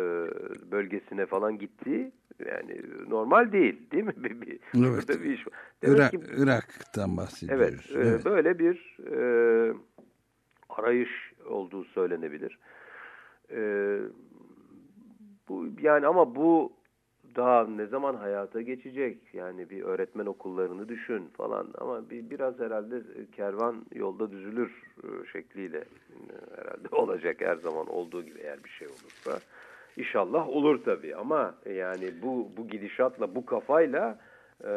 bölgesine falan gittiği yani normal değil değil mi? Bir, bir,
Evet.
burada bir iş var. Demek
Irak,
ki-
Irak'tan bahsediyoruz.
Evet, e, böyle bir e, arayış olduğu söylenebilir. E, bu yani ama bu daha ne zaman hayata geçecek? Yani bir öğretmen okullarını düşün falan ama bir biraz herhalde kervan yolda düzülür e, şekliyle e, herhalde olacak her zaman olduğu gibi eğer bir şey olursa. İnşallah olur tabii ama yani bu bu gidişatla bu kafayla e,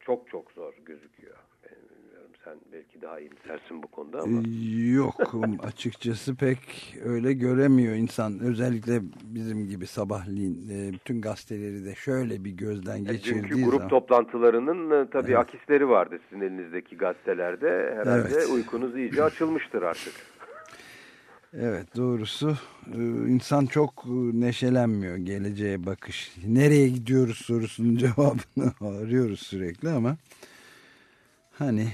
çok çok zor gözüküyor. Sen belki daha iyi misersin bu konuda ama.
Yok açıkçası pek öyle göremiyor insan. Özellikle bizim gibi sabahleyin e, bütün gazeteleri de şöyle bir gözden geçirdiği
Dünkü grup
zaman.
toplantılarının e, tabii akisleri vardı sizin elinizdeki gazetelerde. Herhalde
Evet.
uykunuz iyice açılmıştır artık.
Evet doğrusu e, insan çok e, neşelenmiyor geleceğe bakış. Nereye gidiyoruz sorusunun cevabını arıyoruz sürekli ama hani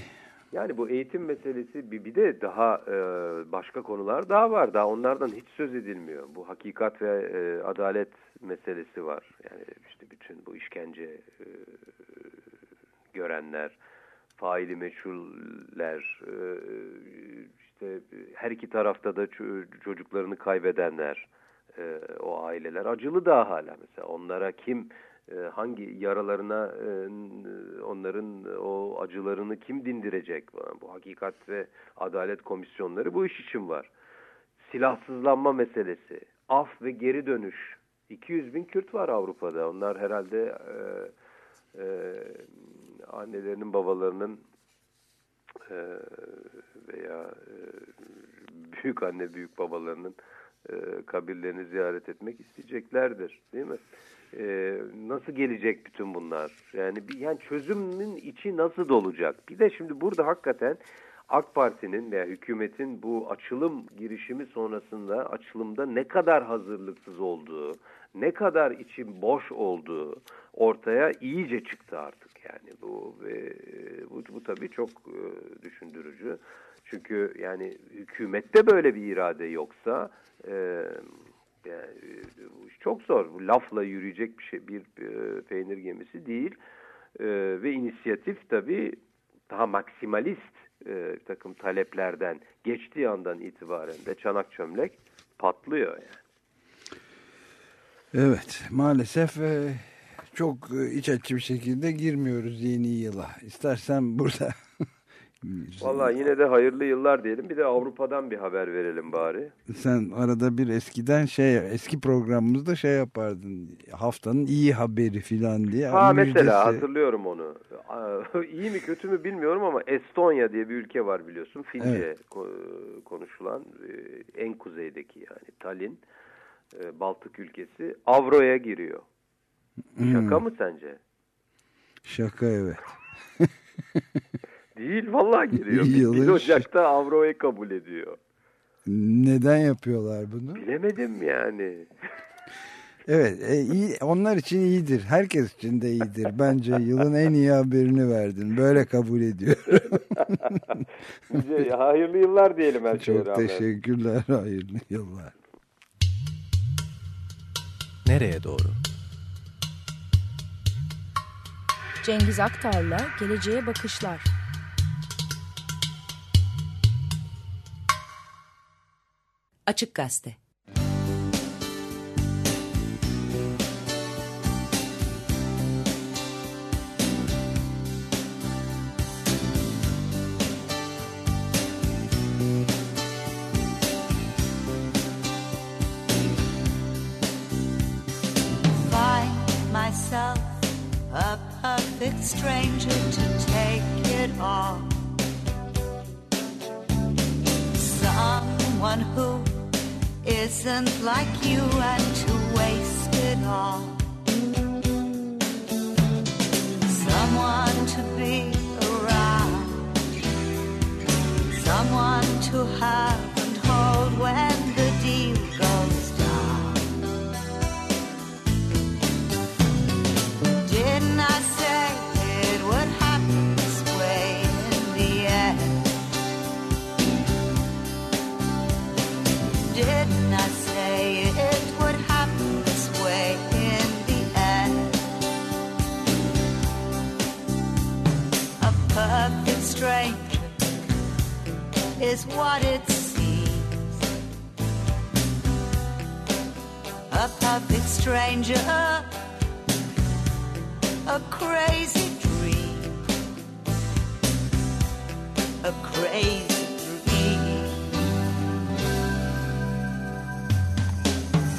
Yani bu eğitim meselesi bir, bir de daha e, başka konular daha var. Daha onlardan hiç söz edilmiyor. Bu hakikat ve e, adalet meselesi var. Yani işte bütün bu işkence e, görenler, faili meçhuller, e, işte her iki tarafta da ço- çocuklarını kaybedenler, e, o aileler acılı daha hala mesela. Onlara kim hangi yaralarına e, onların o acılarını kim dindirecek? Bu hakikat ve adalet komisyonları bu iş için var. Silahsızlanma meselesi, af ve geri dönüş. 200 bin Kürt var Avrupa'da. Onlar herhalde e, e, annelerinin babalarının e, veya e, büyük anne büyük babalarının e, kabirlerini ziyaret etmek isteyeceklerdir değil mi? E, nasıl gelecek bütün bunlar? Yani bir yani çözümün içi nasıl dolacak? Bir de şimdi burada hakikaten AK Parti'nin veya hükümetin bu açılım girişimi sonrasında açılımda ne kadar hazırlıksız olduğu, ne kadar içi boş olduğu ortaya iyice çıktı artık yani bu ve bu, bu tabii çok e, düşündürücü. Çünkü yani hükümette böyle bir irade yoksa e, çok zor. Lafla yürüyecek bir şey bir e, peynir gemisi değil. E, ve inisiyatif tabii daha maksimalist e, bir takım taleplerden geçtiği andan itibaren de çanak çömlek patlıyor yani.
evet maalesef e, çok e, iç açıcı bir şekilde girmiyoruz yeni yıla. İstersen burada
Vallahi yine de hayırlı yıllar diyelim. Bir de Avrupa'dan bir haber verelim bari.
sen arada bir eskiden şey eski programımızda şey yapardın haftanın iyi haberi filan diye.
Ha
müjdesi.
mesela hatırlıyorum onu. İyi mi kötü mü bilmiyorum ama Estonya diye bir ülke var biliyorsun. Fince
Evet.
ko- konuşulan e, en kuzeydeki yani Tallinn e, Baltık ülkesi avroya giriyor. Şaka mı sence?
Şaka evet.
Değil vallahi giriyor.
İyi
1
yılın
Ocak'ta avroyu kabul ediyor.
Neden yapıyorlar bunu?
Bilemedim yani.
Evet, e, iyi, onlar için iyidir. Herkes için de iyidir. Bence yılın en iyi haberini verdin. Böyle kabul ediyorum.
Bize hayırlı yıllar diyelim her şeye
Çok
rağmen.
teşekkürler. Hayırlı yıllar.
Nereye doğru?
Cengiz Aktar'la Geleceğe Bakışlar.
Açık Gazete.
Isn't like you and to waste it all. Someone to be around. Someone to have and hold when is what it seems. A perfect stranger a crazy dream, a crazy dream.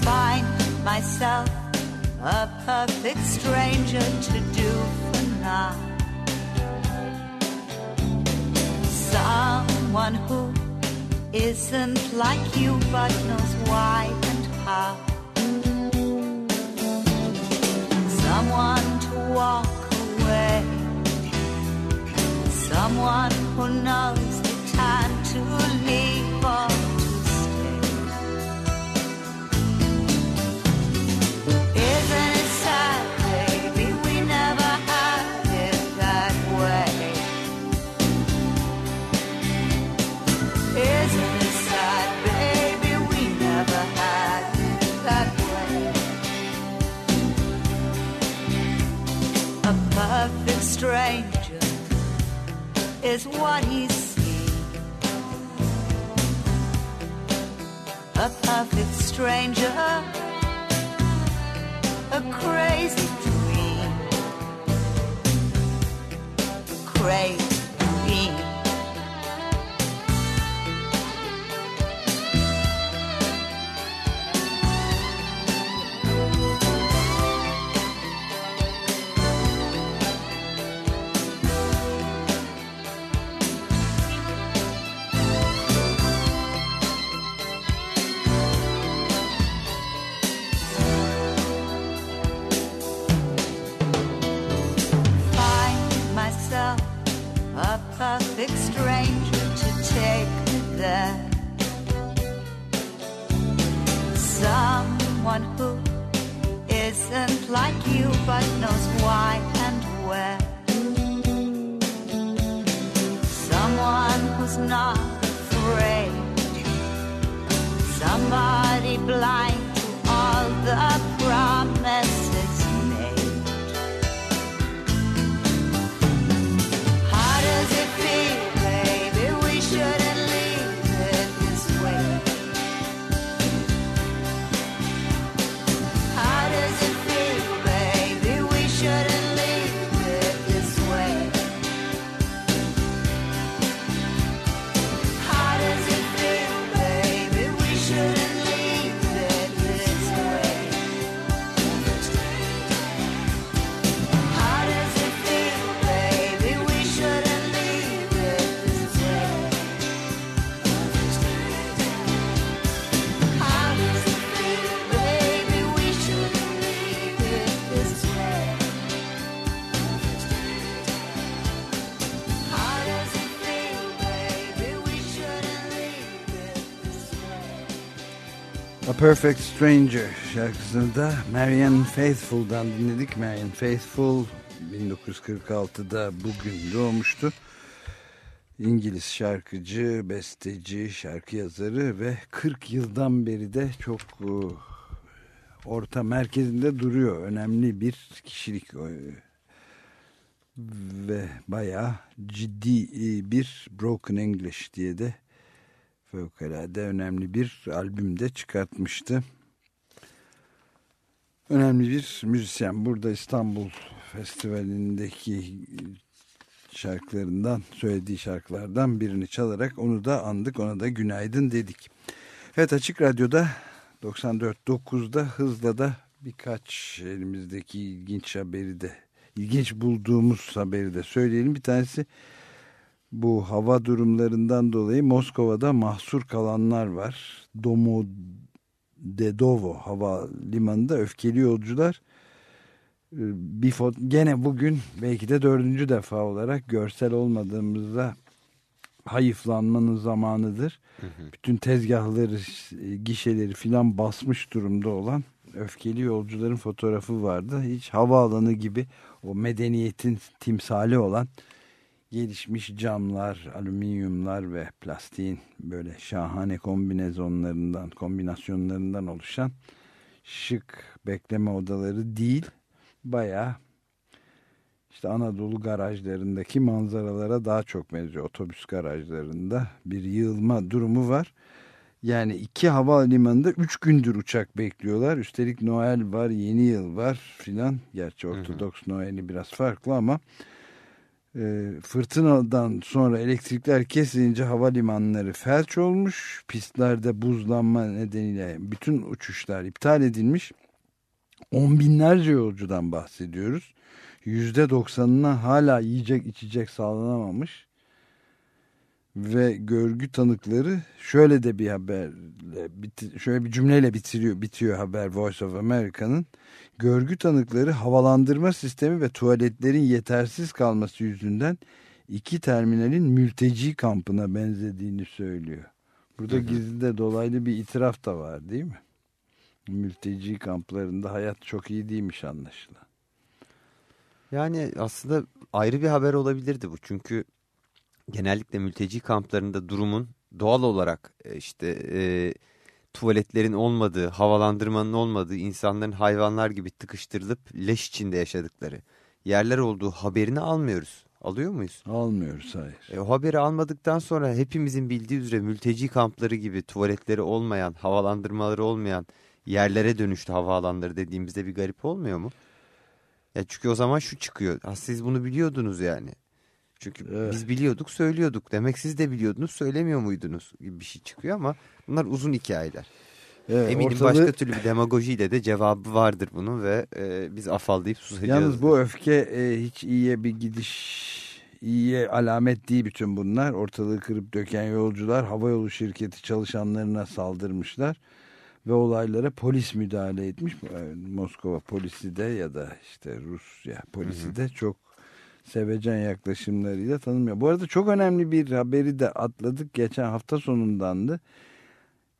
Find myself a perfect stranger to do for now. Someone who isn't like you but knows why and how. Someone to walk away. Someone who knows the time to leave stranger is what he sees. A perfect stranger, a crazy dream, crazy Perfect Stranger
şarkısını da Marianne Faithfull'dan dinledik. Marianne Faithfull 1946'da bugün doğmuştu. İngiliz şarkıcı, besteci, şarkı yazarı ve 40 yıldan beri de çok e, orta merkezinde duruyor. Önemli bir kişilik e, ve bayağı ciddi e, bir Broken English diye de fevkalade önemli bir albüm de çıkartmıştı. Önemli bir müzisyen. Burada İstanbul Festivali'ndeki şarkılarından, söylediği şarkılardan birini çalarak onu da andık. Ona da günaydın dedik. Evet Açık Radyo'da 94.9'da hızla da birkaç elimizdeki ilginç haberi de ilginç bulduğumuz haberi de söyleyelim. Bir tanesi bu hava durumlarından dolayı Moskova'da mahsur kalanlar var. Domodedovo hava limanında öfkeli yolcular e, bir foto, gene bugün belki de dördüncü defa olarak görsel olmadığımızda hayıflanmanın zamanıdır. Bütün tezgahları, gişeleri filan basmış durumda olan öfkeli yolcuların fotoğrafı vardı. Hiç havaalanı gibi o medeniyetin timsali olan gelişmiş camlar, alüminyumlar ve plastiğin böyle şahane kombinezonlarından, kombinasyonlarından oluşan şık bekleme odaları değil, bayağı işte Anadolu garajlarındaki manzaralara daha çok benziyor. Otobüs garajlarında bir yığılma durumu var. Yani iki havalimanında üç gündür uçak bekliyorlar. Üstelik Noel var, yeni yıl var filan. Gerçi Ortodoks Noel'i biraz farklı ama e, fırtınadan sonra elektrikler kesilince havalimanları felç olmuş. Pistlerde buzlanma nedeniyle bütün uçuşlar iptal edilmiş. On binlerce yolcudan bahsediyoruz. Yüzde doksanına hala yiyecek içecek sağlanamamış. Ve görgü tanıkları şöyle de bir haberle şöyle bir cümleyle bitiriyor bitiyor haber Voice of America'nın görgü tanıkları havalandırma sistemi ve tuvaletlerin yetersiz kalması yüzünden iki terminalin mülteci kampına benzediğini söylüyor. Burada gizli de dolaylı bir itiraf da var değil mi? Mülteci kamplarında hayat çok iyi değilmiş anlaşılan.
Yani aslında ayrı bir haber olabilirdi bu. Çünkü genellikle mülteci kamplarında durumun doğal olarak e, işte e, tuvaletlerin olmadığı, havalandırmanın olmadığı, insanların hayvanlar gibi tıkıştırılıp leş içinde yaşadıkları. yerler olduğu haberini almıyoruz. Alıyor muyuz?
Almıyoruz hayır.
E, o haberi almadıktan sonra hepimizin bildiği üzere mülteci kampları gibi tuvaletleri olmayan, havalandırmaları olmayan yerlere dönüştü havaalanları dediğimizde bir garip olmuyor mu? Ya çünkü o zaman şu çıkıyor. Ha, siz bunu biliyordunuz yani. Çünkü
Evet.
biz biliyorduk, söylüyorduk. Demek siz de biliyordunuz, söylemiyor muydunuz gibi bir şey çıkıyor ama bunlar uzun hikayeler.
Evet,
Eminim
ortalığı-
başka türlü bir demagojiyle de cevabı vardır bunun ve e, biz afallayıp susacağız.
Yalnız bu öfke e, hiç iyiye bir gidiş, iyiye alamet değil bütün bunlar. Ortalığı kırıp döken yolcular havayolu şirketi çalışanlarına saldırmışlar. Ve olaylara polis müdahale etmiş. E, Moskova polisi de ya da işte Rusya polisi de çok sevecen yaklaşımlarıyla tanımıyor. Bu arada çok önemli bir haberi de atladık. Geçen hafta sonundandı.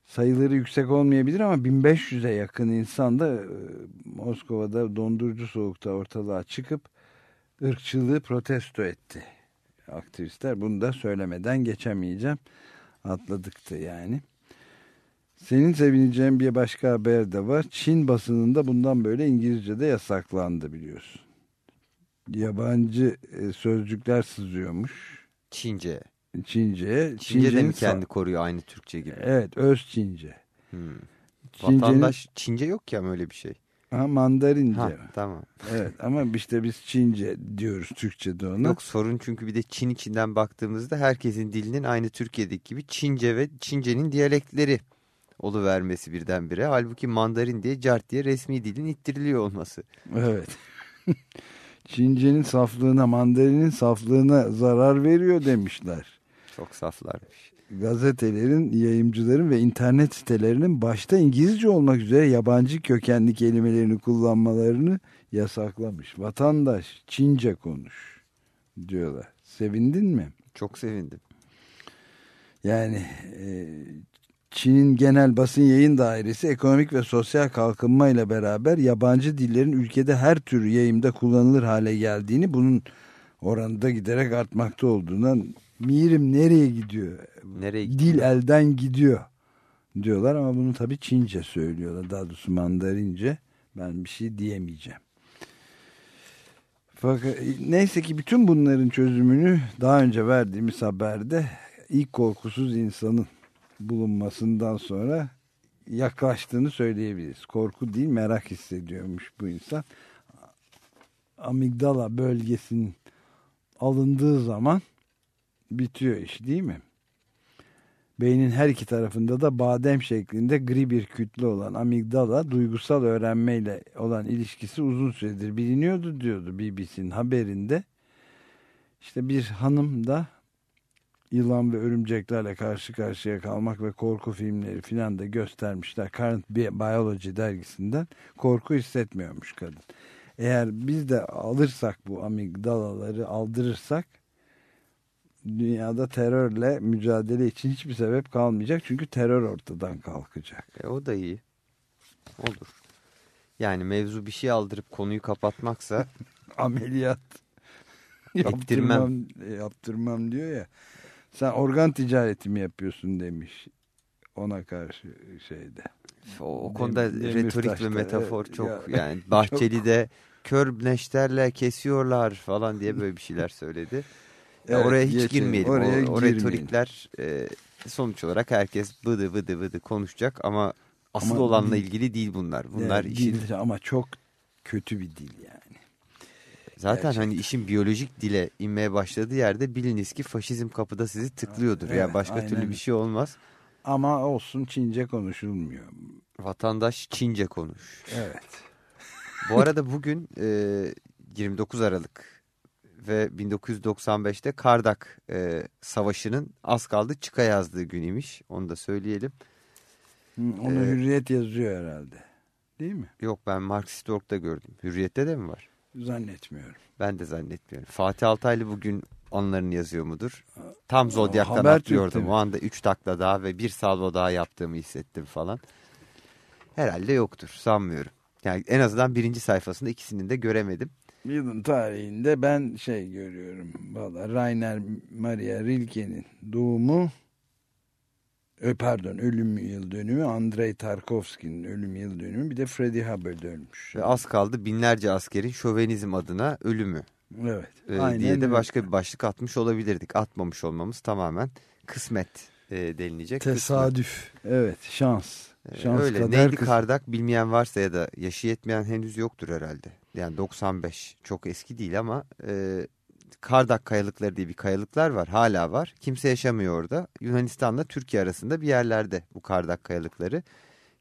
Sayıları yüksek olmayabilir ama 1500'e yakın insan da e, Moskova'da dondurucu soğukta ortalığa çıkıp ırkçılığı protesto etti. Aktivistler bunu da söylemeden geçemeyeceğim. Atladıktı yani. Senin sevineceğin bir başka haber de var. Çin basınında bundan böyle İngilizce'de yasaklandı biliyorsun. Yabancı e, sözcükler sızıyormuş
Çince.
Çince'ye.
Çince de mi kendi koruyor aynı Türkçe gibi?
Evet öz Çince.
Hmm.
Çince'nin-
Vatandaş Çince yok ya öyle bir şey.
Ha, Mandarince.
Ha, tamam.
Evet ama işte biz Çince diyoruz Türkçe'de ona.
Yok sorun çünkü bir de Çin içinden baktığımızda herkesin dilinin aynı Türkiye'deki gibi Çince ve Çince'nin diyalektleri oluvermesi birdenbire. Halbuki Mandarin diye cart diye resmi dilin ittiriliyor olması.
Evet. Çince'nin saflığına, Mandarin'in saflığına zarar veriyor demişler.
Çok saflarmış.
Gazetelerin, yayımcıların ve internet sitelerinin başta İngilizce olmak üzere yabancı kökenli kelimelerini kullanmalarını yasaklamış. Vatandaş Çince konuş diyorlar. Sevindin mi?
Çok sevindim.
Yani e, Çin'in genel basın yayın dairesi ekonomik ve sosyal kalkınma ile beraber yabancı dillerin ülkede her tür yayımda kullanılır hale geldiğini bunun oranında giderek artmakta olduğundan mirim nereye gidiyor?
Nereye
Dil
gidiyor?
elden gidiyor diyorlar ama bunu tabii Çince söylüyorlar. Daha doğrusu Mandarince. Ben bir şey diyemeyeceğim. Fakat neyse ki bütün bunların çözümünü daha önce verdiğimiz haberde ilk korkusuz insanın bulunmasından sonra yaklaştığını söyleyebiliriz. Korku değil merak hissediyormuş bu insan. Amigdala bölgesinin alındığı zaman bitiyor iş değil mi? Beynin her iki tarafında da badem şeklinde gri bir kütle olan amigdala duygusal öğrenmeyle olan ilişkisi uzun süredir biliniyordu diyordu BBC'nin haberinde. İşte bir hanım da yılan ve örümceklerle karşı karşıya kalmak ve korku filmleri filan da göstermişler. Current Bi- Biology dergisinden korku hissetmiyormuş kadın. Eğer biz de alırsak bu amigdalaları aldırırsak dünyada terörle mücadele için hiçbir sebep kalmayacak. Çünkü terör ortadan kalkacak.
E, o da iyi. Olur. Yani mevzu bir şey aldırıp konuyu kapatmaksa
Ameliyat yaptırmam, yaptırmam diyor ya. Sen organ ticareti mi yapıyorsun demiş ona karşı şeyde.
o, o konuda
Demirtaş'ta,
retorik ve metafor
evet,
çok
ya.
yani Bahçeli'de kör neşterle kesiyorlar falan diye böyle bir şeyler söyledi.
Evet,
oraya hiç
geçelim.
girmeyelim.
Oraya
o, o retorikler e, sonuç olarak herkes vıdı vıdı vıdı konuşacak ama asıl
Ama
olanla ilgili değil bunlar. Bunlar
Yani
işin
dil ama çok kötü bir dil yani.
zaten
gerçekten.
hani işin biyolojik dile inmeye başladığı yerde biliniz ki faşizm kapıda sizi tıklıyordur.
Evet,
ya başka
aynen.
türlü bir şey olmaz.
Ama olsun Çince konuşulmuyor.
Vatandaş Çince konuş.
Evet.
Bu arada bugün e, 29 Aralık ve 1995'te Kardak e, Savaşı'nın az kaldı çıka yazdığı gün imiş. Onu da söyleyelim.
Hı, Onu
Ee,
hürriyet yazıyor herhalde. Değil mi?
Yok ben Marksist.org'da gördüm. Hürriyet'te de mi var?
Zannetmiyorum.
Ben de zannetmiyorum. Fatih Altaylı bugün anılarını yazıyor mudur? Tam Zodyak'tan
Habertürk'te
atlıyordum. O anda 3 takla daha ve bir salvo daha yaptığımı hissettim falan. Herhalde yoktur sanmıyorum. Yani en azından birinci sayfasında ikisini de göremedim.
Yılın tarihinde ben şey görüyorum. Valla Rainer Maria Rilke'nin doğumu Ö, pardon ölüm yıl dönümü Andrei Tarkovski'nin ölüm yıl dönümü bir de Freddie Hubbard ölmüş.
Ve az kaldı binlerce askerin şövenizm adına ölümü
Evet.
e,
aynen
diye de başka bir başlık atmış olabilirdik. Atmamış olmamız tamamen kısmet e, denilecek. kısmet.
Tesadüf. Evet şans.
Ee,
Şans
Öyle
kader
neydi
kısmet.
kardak bilmeyen varsa ya da yaşı yetmeyen henüz yoktur herhalde. Yani 95 çok eski değil ama e, kardak kayalıkları diye bir kayalıklar var hala var. Kimse yaşamıyor orada. Yunanistan'la Türkiye arasında bir yerlerde bu kardak kayalıkları.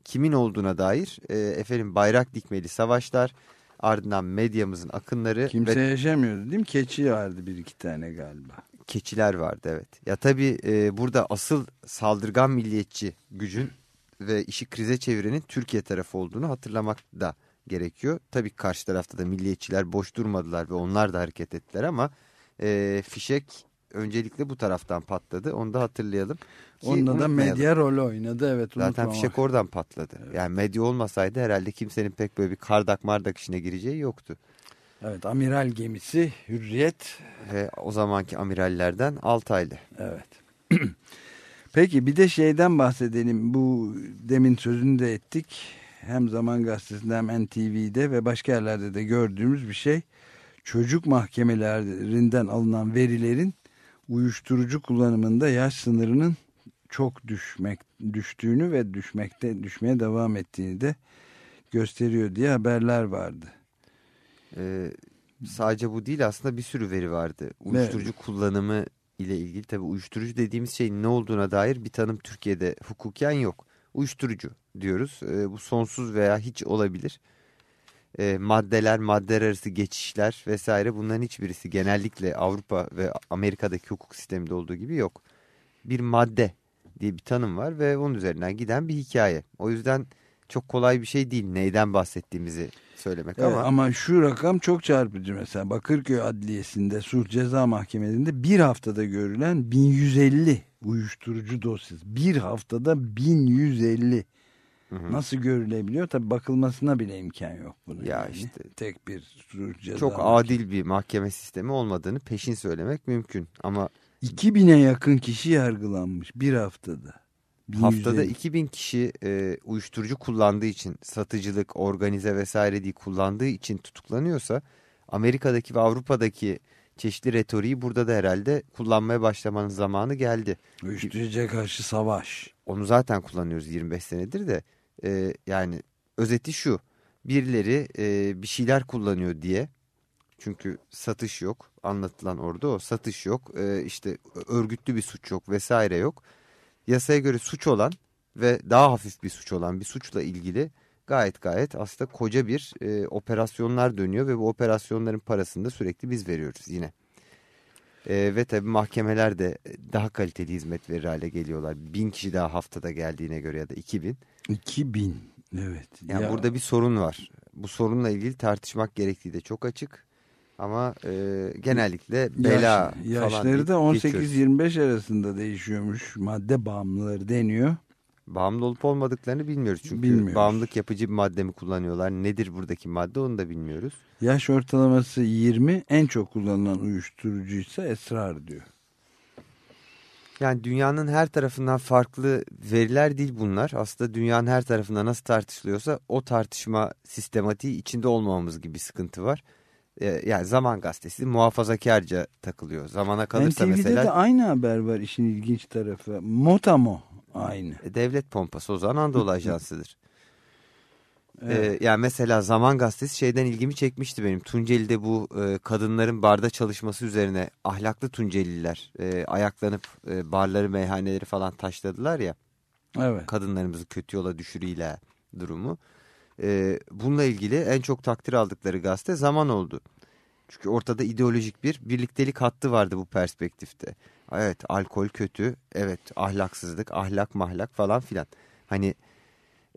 Kimin olduğuna dair e, efendim bayrak dikmeli savaşlar ardından medyamızın akınları
Kimse
ve
yaşamıyordu değil mi? Keçi vardı bir iki tane galiba.
keçiler vardı evet. Ya tabii e, burada asıl saldırgan milliyetçi gücün ve işi krize çevirenin Türkiye tarafı olduğunu hatırlamak da gerekiyor. Tabii karşı tarafta da milliyetçiler boş durmadılar ve onlar da hareket ettiler ama e, fişek öncelikle bu taraftan patladı. Onu da hatırlayalım. Ki
Onda da medya rol oynadı evet
Zaten fişek oradan patladı. Yani medya olmasaydı herhalde kimsenin pek böyle bir kardak mardak işine gireceği yoktu.
Evet amiral gemisi Hürriyet.
Ve o zamanki amirallerden Altaylı.
Evet. Peki bir de şeyden bahsedelim. Bu demin sözünü de ettik. Hem Zaman Gazetesi'nde hem NTV'de ve başka yerlerde de gördüğümüz bir şey. Çocuk mahkemelerinden alınan verilerin uyuşturucu kullanımında yaş sınırının çok düşmek düştüğünü ve düşmekte düşmeye devam ettiğini de gösteriyor diye haberler vardı.
Ee, sadece bu değil aslında bir sürü veri vardı. Uyuşturucu kullanımı ile ilgili tabii uyuşturucu dediğimiz şeyin ne olduğuna dair bir tanım Türkiye'de hukuken yok. Uyuşturucu diyoruz. Ee, bu sonsuz veya hiç olabilir. Ee, maddeler, maddeler arası geçişler vesaire bunların hiçbirisi genellikle Avrupa ve Amerika'daki hukuk sisteminde olduğu gibi yok. Bir madde diye bir tanım var ve onun üzerinden giden bir hikaye. O yüzden çok kolay bir şey değil neyden bahsettiğimizi söylemek
Evet,
ama...
ama şu rakam çok çarpıcı mesela Bakırköy Adliyesi'nde Sulh Ceza Mahkemesi'nde bir haftada görülen 1150 uyuşturucu dosyası. Bir haftada 1150
Hı hı.
nasıl görülebiliyor? Tabi bakılmasına bile imkan yok bunun.
Ya
yani.
işte.
Tek bir Sulh Ceza
çok
Mahkemesi.
adil bir mahkeme sistemi olmadığını peşin söylemek mümkün. Ama
2000'e yakın kişi yargılanmış bir haftada.
Haftada
1150.
2000 kişi e, uyuşturucu kullandığı için satıcılık, organize vesaire diye kullandığı için tutuklanıyorsa Amerika'daki ve Avrupa'daki çeşitli retoriği burada da herhalde kullanmaya başlamanın zamanı geldi.
Uyuşturucuya karşı savaş.
Onu zaten kullanıyoruz 25 senedir de e, yani özeti şu birileri e, bir şeyler kullanıyor diye çünkü satış yok anlatılan orada o satış yok e, işte örgütlü bir suç yok vesaire yok yasaya göre suç olan ve daha hafif bir suç olan bir suçla ilgili gayet gayet aslında koca bir e, operasyonlar dönüyor ve bu operasyonların parasını da sürekli biz veriyoruz yine. E, ve tabii mahkemeler de daha kaliteli hizmet verir hale geliyorlar. Bin kişi daha haftada geldiğine göre ya da 2000.
2000 evet.
Yani
Ya-
burada bir sorun var. Bu sorunla ilgili tartışmak gerektiği de çok açık. Ama e, genellikle bela
Yaş-
falan
yaşları da
deyip geçiyoruz.
18-25 arasında değişiyormuş. Madde bağımlıları deniyor.
Bağımlı olup olmadıklarını bilmiyoruz. Çünkü
Bilmiyoruz.
bağımlılık yapıcı bir madde mi kullanıyorlar? Nedir buradaki madde onu da bilmiyoruz.
Yaş ortalaması 20 en çok kullanılan uyuşturucuysa esrar diyor.
Yani dünyanın her tarafından farklı veriler değil bunlar. Aslında dünyanın her tarafında nasıl tartışılıyorsa o tartışma sistematiği içinde olmamamız gibi bir sıkıntı var. Ee, yani Zaman Gazetesi muhafazakarca takılıyor. Zamana kalırsa
NTV'de
mesela
de aynı haber var işin ilginç tarafı. Motamo aynı.
e, devlet pompası o zaman Anadolu Ajansı'dır.
Evet.
Ee, yani mesela Zaman Gazetesi şeyden ilgimi çekmişti benim. Tunceli'de bu e, kadınların barda çalışması üzerine ahlaklı Tunceliler e, ayaklanıp e, barları, meyhaneleri falan taşladılar ya.
Evet.
kadınlarımızı kötü yola düşürüyle durumu. Ee, bununla ilgili en çok takdir aldıkları gazete Zaman oldu. Çünkü ortada ideolojik bir birliktelik hattı vardı bu perspektifte. Evet alkol kötü, evet ahlaksızlık, ahlak mahlak falan filan. Hani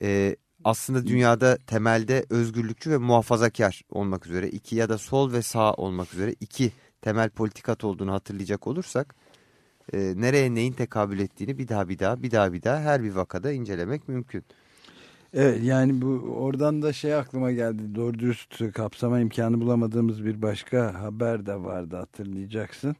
e, aslında dünyada temelde özgürlükçü ve muhafazakar olmak üzere iki ya da sol ve sağ olmak üzere iki temel politikat olduğunu hatırlayacak olursak e, nereye neyin tekabül ettiğini bir daha bir daha bir daha bir daha her bir vakada incelemek mümkün.
Evet yani bu oradan da şey aklıma geldi. Doğru dürüst kapsama imkanı bulamadığımız bir başka haber de vardı hatırlayacaksın.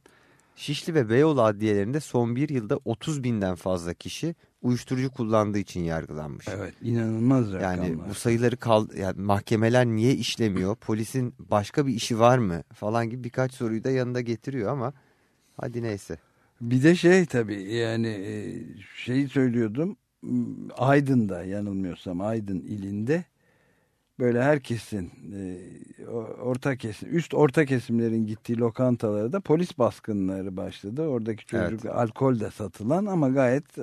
Şişli ve Beyoğlu adliyelerinde son bir yılda 30 binden fazla kişi uyuşturucu kullandığı için yargılanmış.
Evet inanılmaz rakamlar.
Yani bu sayıları kal yani mahkemeler niye işlemiyor? Polisin başka bir işi var mı? Falan gibi birkaç soruyu da yanında getiriyor ama hadi neyse.
Bir de şey tabii yani e, şeyi söylüyordum Aydın'da yanılmıyorsam Aydın ilinde böyle herkesin e, orta kesim üst orta kesimlerin gittiği lokantalara da polis baskınları başladı. Oradaki çocuk alkol de satılan ama gayet e,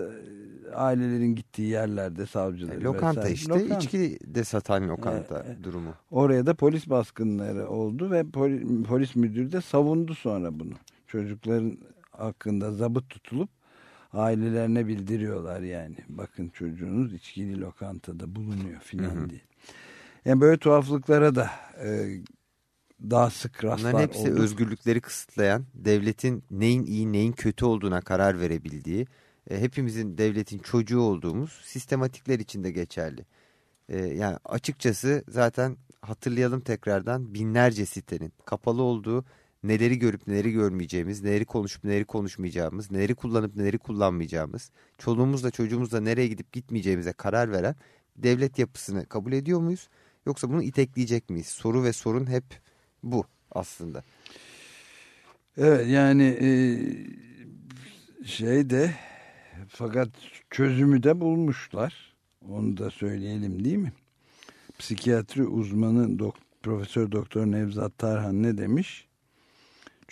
ailelerin gittiği yerlerde savcıları
E, lokanta
vesaire.
işte
Lokanta.
içki de satan lokanta
E,
durumu.
Oraya da polis baskınları oldu ve poli- polis müdürü de savundu sonra bunu. Çocukların hakkında zabıt tutulup ailelerine bildiriyorlar yani. Bakın çocuğunuz içkili lokantada bulunuyor filan diye. Yani böyle tuhaflıklara da e, daha sık rastlar
Bunların hepsi
olduk.
özgürlükleri kısıtlayan, devletin neyin iyi neyin kötü olduğuna karar verebildiği, e, hepimizin devletin çocuğu olduğumuz sistematikler içinde geçerli. E, yani açıkçası zaten hatırlayalım tekrardan binlerce sitenin kapalı olduğu, neleri görüp neleri görmeyeceğimiz, neleri konuşup neleri konuşmayacağımız, neleri kullanıp neleri kullanmayacağımız, çoluğumuzla çocuğumuzla nereye gidip gitmeyeceğimize karar veren devlet yapısını kabul ediyor muyuz? Yoksa bunu itekleyecek miyiz? Soru ve sorun hep bu aslında.
Evet yani e, şey de fakat çözümü de bulmuşlar. Onu da söyleyelim değil mi? Psikiyatri uzmanı Profesör Doktor Nevzat Tarhan ne demiş?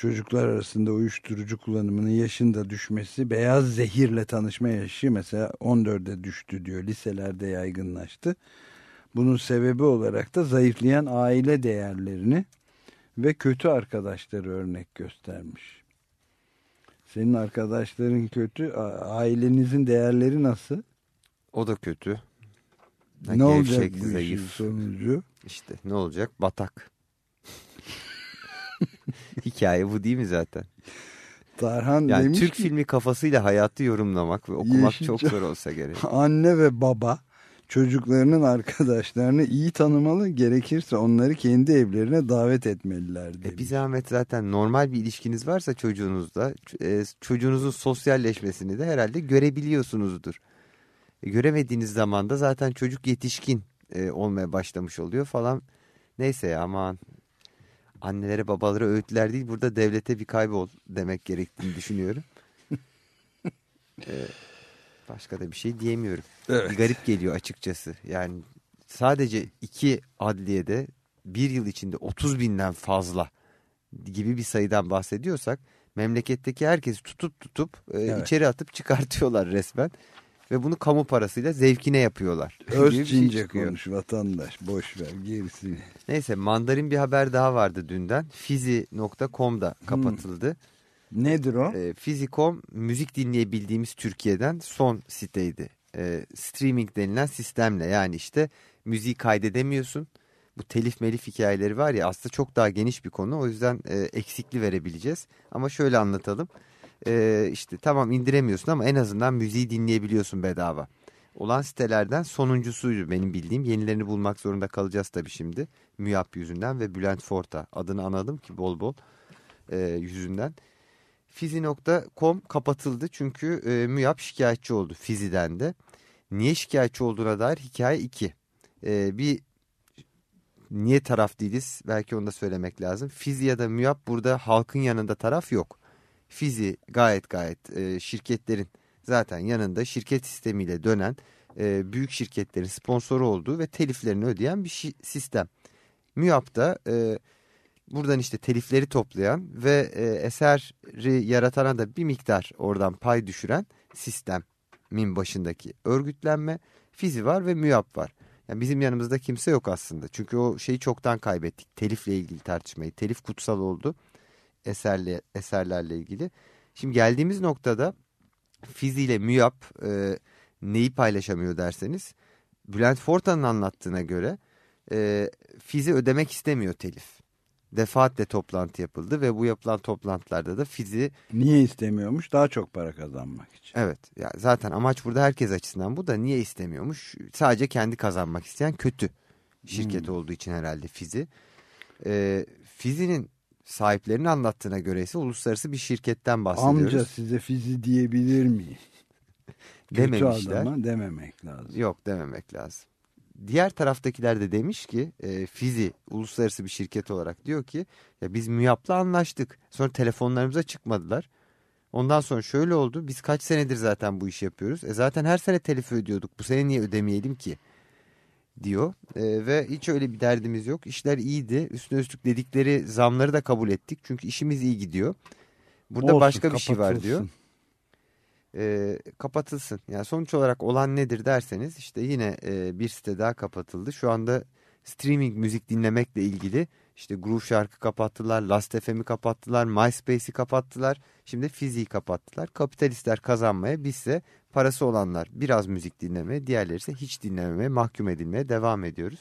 Çocuklar arasında uyuşturucu kullanımının yaşında düşmesi, beyaz zehirle tanışma yaşı mesela 14'e düştü diyor. Liselerde yaygınlaştı. Bunun sebebi olarak da zayıflayan aile değerlerini ve kötü arkadaşları örnek göstermiş. Senin arkadaşların kötü, ailenizin değerleri nasıl?
O da kötü.
Ne olacak
gevşek,
bu işin
zayıf.
sonucu?
İşte ne olacak? Batak. Hikaye bu değil mi zaten?
Tarhan
Yani
demiş
Türk
ki
filmi kafasıyla hayatı yorumlamak ve okumak çok zor olsa gerek.
anne ve baba çocuklarının arkadaşlarını iyi tanımalı, gerekirse onları kendi evlerine davet etmeliler demiş.
E bir zahmet zaten normal bir ilişkiniz varsa çocuğunuzla e, çocuğunuzun sosyalleşmesini de herhalde görebiliyorsunuzdur. E, göremediğiniz zaman da zaten çocuk yetişkin e, olmaya başlamış oluyor falan. Neyse ya aman annelere babalara öğütler değil burada devlete bir kaybol demek gerektiğini düşünüyorum. E, başka da bir şey diyemiyorum.
Evet.
Bir garip geliyor açıkçası. Yani sadece iki adliyede bir yıl içinde 30 binden fazla gibi bir sayıdan bahsediyorsak memleketteki herkesi tutup tutup e,
Evet.
içeri atıp çıkartıyorlar resmen. Ve bunu kamu parasıyla zevkine yapıyorlar. şey
Özçince
çıkıyor.
konuş vatandaş boş ver gerisini.
Neyse mandarin bir haber daha vardı dünden. Fizi.com'da kapatıldı.
Nedir o?
E, Fizi.com müzik dinleyebildiğimiz Türkiye'den son siteydi. E, streaming denilen sistemle yani işte müziği kaydedemiyorsun. Bu telif melif hikayeleri var ya aslında çok daha geniş bir konu. O yüzden e, eksikli verebileceğiz. Ama şöyle anlatalım. E, işte tamam indiremiyorsun ama en azından müziği dinleyebiliyorsun bedava. Olan sitelerden sonuncusuydu benim bildiğim. Yenilerini bulmak zorunda kalacağız tabii şimdi. MÜYAP yüzünden ve Bülent Forta adını analım ki bol bol e, yüzünden. Fizi.com kapatıldı çünkü e, MÜYAP şikayetçi oldu Fizi'den de. Niye şikayetçi olduğuna dair hikaye 2. E, bir niye taraf değiliz belki onu da söylemek lazım. Fizi ya da MÜYAP burada halkın yanında taraf yok. Fizi gayet gayet e, şirketlerin zaten yanında şirket sistemiyle dönen e, büyük şirketlerin sponsoru olduğu ve teliflerini ödeyen bir sistem. MÜYAP da e, buradan işte telifleri toplayan ve e, eseri yaratana da bir miktar oradan pay düşüren sistemin başındaki örgütlenme Fizi var ve MÜYAP var. Yani bizim yanımızda kimse yok aslında. Çünkü o şeyi çoktan kaybettik. Telifle ilgili tartışmayı. Telif kutsal oldu eserle, eserlerle ilgili. Şimdi geldiğimiz noktada Fizi ile MÜYAP e, neyi paylaşamıyor derseniz Bülent Forta'nın anlattığına göre e, Fizi ödemek istemiyor telif. Defaatle toplantı yapıldı ve bu yapılan toplantılarda da Fizi
Niye istemiyormuş? Daha çok para kazanmak için.
evet ya zaten amaç burada herkes açısından bu da niye istemiyormuş? Sadece kendi kazanmak isteyen kötü şirket olduğu için herhalde Fizi. E, Fizi'nin sahiplerinin anlattığına göre ise uluslararası bir şirketten bahsediyoruz.
Amca size fizi diyebilir miyim? Kötü
dememişler.
adama dememek lazım.
Yok dememek lazım. Diğer taraftakiler de demiş ki e, Fizi uluslararası bir şirket olarak diyor ki ya biz MÜYAP'la anlaştık. Sonra telefonlarımıza çıkmadılar. Ondan sonra şöyle oldu. Biz kaç senedir zaten bu işi yapıyoruz. E zaten her sene telif ödüyorduk. Bu sene niye ödemeyelim ki? Diyor. E, ve hiç öyle bir derdimiz yok. İşler iyiydi. Üstüne üstlük dedikleri zamları da kabul ettik. Çünkü işimiz iyi gidiyor. Burada
Olsun,
başka bir şey var diyor e, kapatılsın. Yani sonuç olarak olan nedir derseniz işte yine e, bir site daha kapatıldı. Şu anda streaming müzik dinlemekle ilgili işte Groove Shark'ı kapattılar, Last FM'i kapattılar, MySpace'i kapattılar. Şimdi Fizi'yi kapattılar. Kapitalistler kazanmaya bizse parası olanlar biraz müzik dinlemeye, diğerleri ise hiç dinlememeye, mahkum edilmeye devam ediyoruz.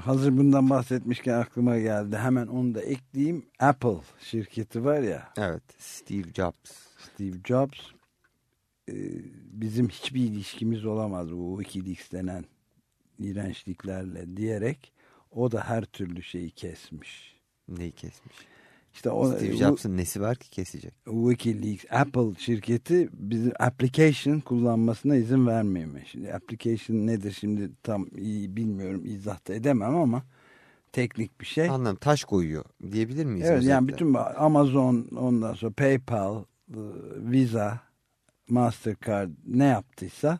Hazır bundan bahsetmişken aklıma geldi. Hemen onu da ekleyeyim. Apple şirketi var ya.
Evet, Steve Jobs.
Steve Jobs e, bizim hiçbir ilişkimiz olamaz bu Wikileaks denen iğrençliklerle diyerek o da her türlü şeyi kesmiş.
Neyi kesmiş?
İşte o,
Steve
bu-
Jobs'ın nesi var ki kesecek?
Wikileaks, Apple şirketi bizim application kullanmasına izin vermiyormuş. Şimdi application nedir şimdi tam iyi bilmiyorum izah da edemem ama teknik bir şey.
Anladım, taş koyuyor diyebilir miyiz?
Evet yani
özetle?
bütün Amazon ondan sonra PayPal, e, Visa, Mastercard ne yaptıysa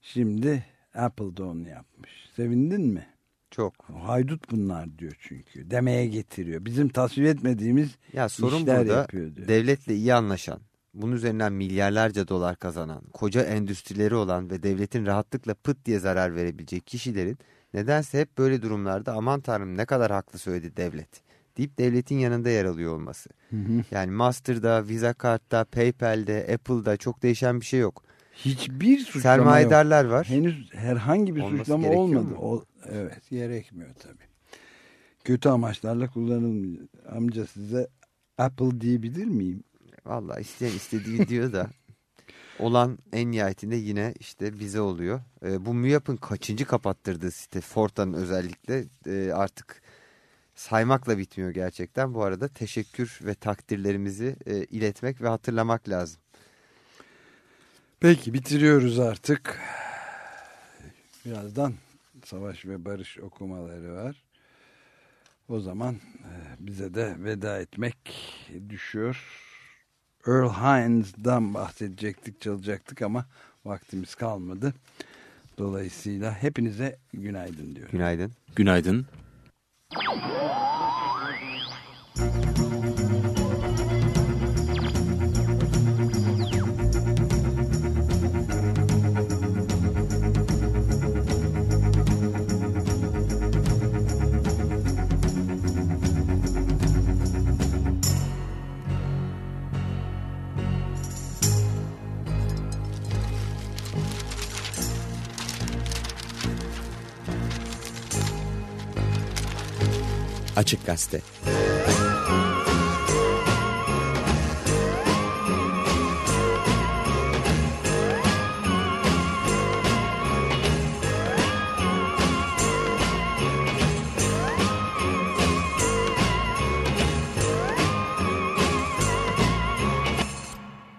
şimdi Apple da onu yapmış. Sevindin mi?
Çok.
Haydut bunlar diyor çünkü. Demeye getiriyor. Bizim tasvip etmediğimiz
Ya sorun
işler
burada
yapıyor diyor.
devletle iyi anlaşan, bunun üzerinden milyarlarca dolar kazanan, koca endüstrileri olan ve devletin rahatlıkla pıt diye zarar verebilecek kişilerin nedense hep böyle durumlarda aman tanrım ne kadar haklı söyledi devlet deyip devletin yanında yer alıyor olması. Yani Master'da, Visa Kart'ta, PayPal'de, Apple'da çok değişen bir şey yok.
Hiçbir suçlama yok.
Sermayedarlar var.
Henüz herhangi bir
Olması
suçlama olmadı.
mu?
O, evet gerekmiyor tabii. Kötü amaçlarla kullanılmıyor. Amca size Apple diyebilir miyim?
Vallahi isteyen istediği diyor da olan en nihayetinde yine işte bize oluyor. E, bu MÜYAP'ın kaçıncı kapattırdığı site Forta'nın özellikle e, artık saymakla bitmiyor gerçekten. Bu arada teşekkür ve takdirlerimizi e, iletmek ve hatırlamak lazım.
Peki bitiriyoruz artık. Birazdan savaş ve barış okumaları var. O zaman e, bize de veda etmek düşüyor. Earl Hines'dan bahsedecektik, çalacaktık ama vaktimiz kalmadı. Dolayısıyla hepinize günaydın diyorum.
Günaydın.
Günaydın. Açık Gazete.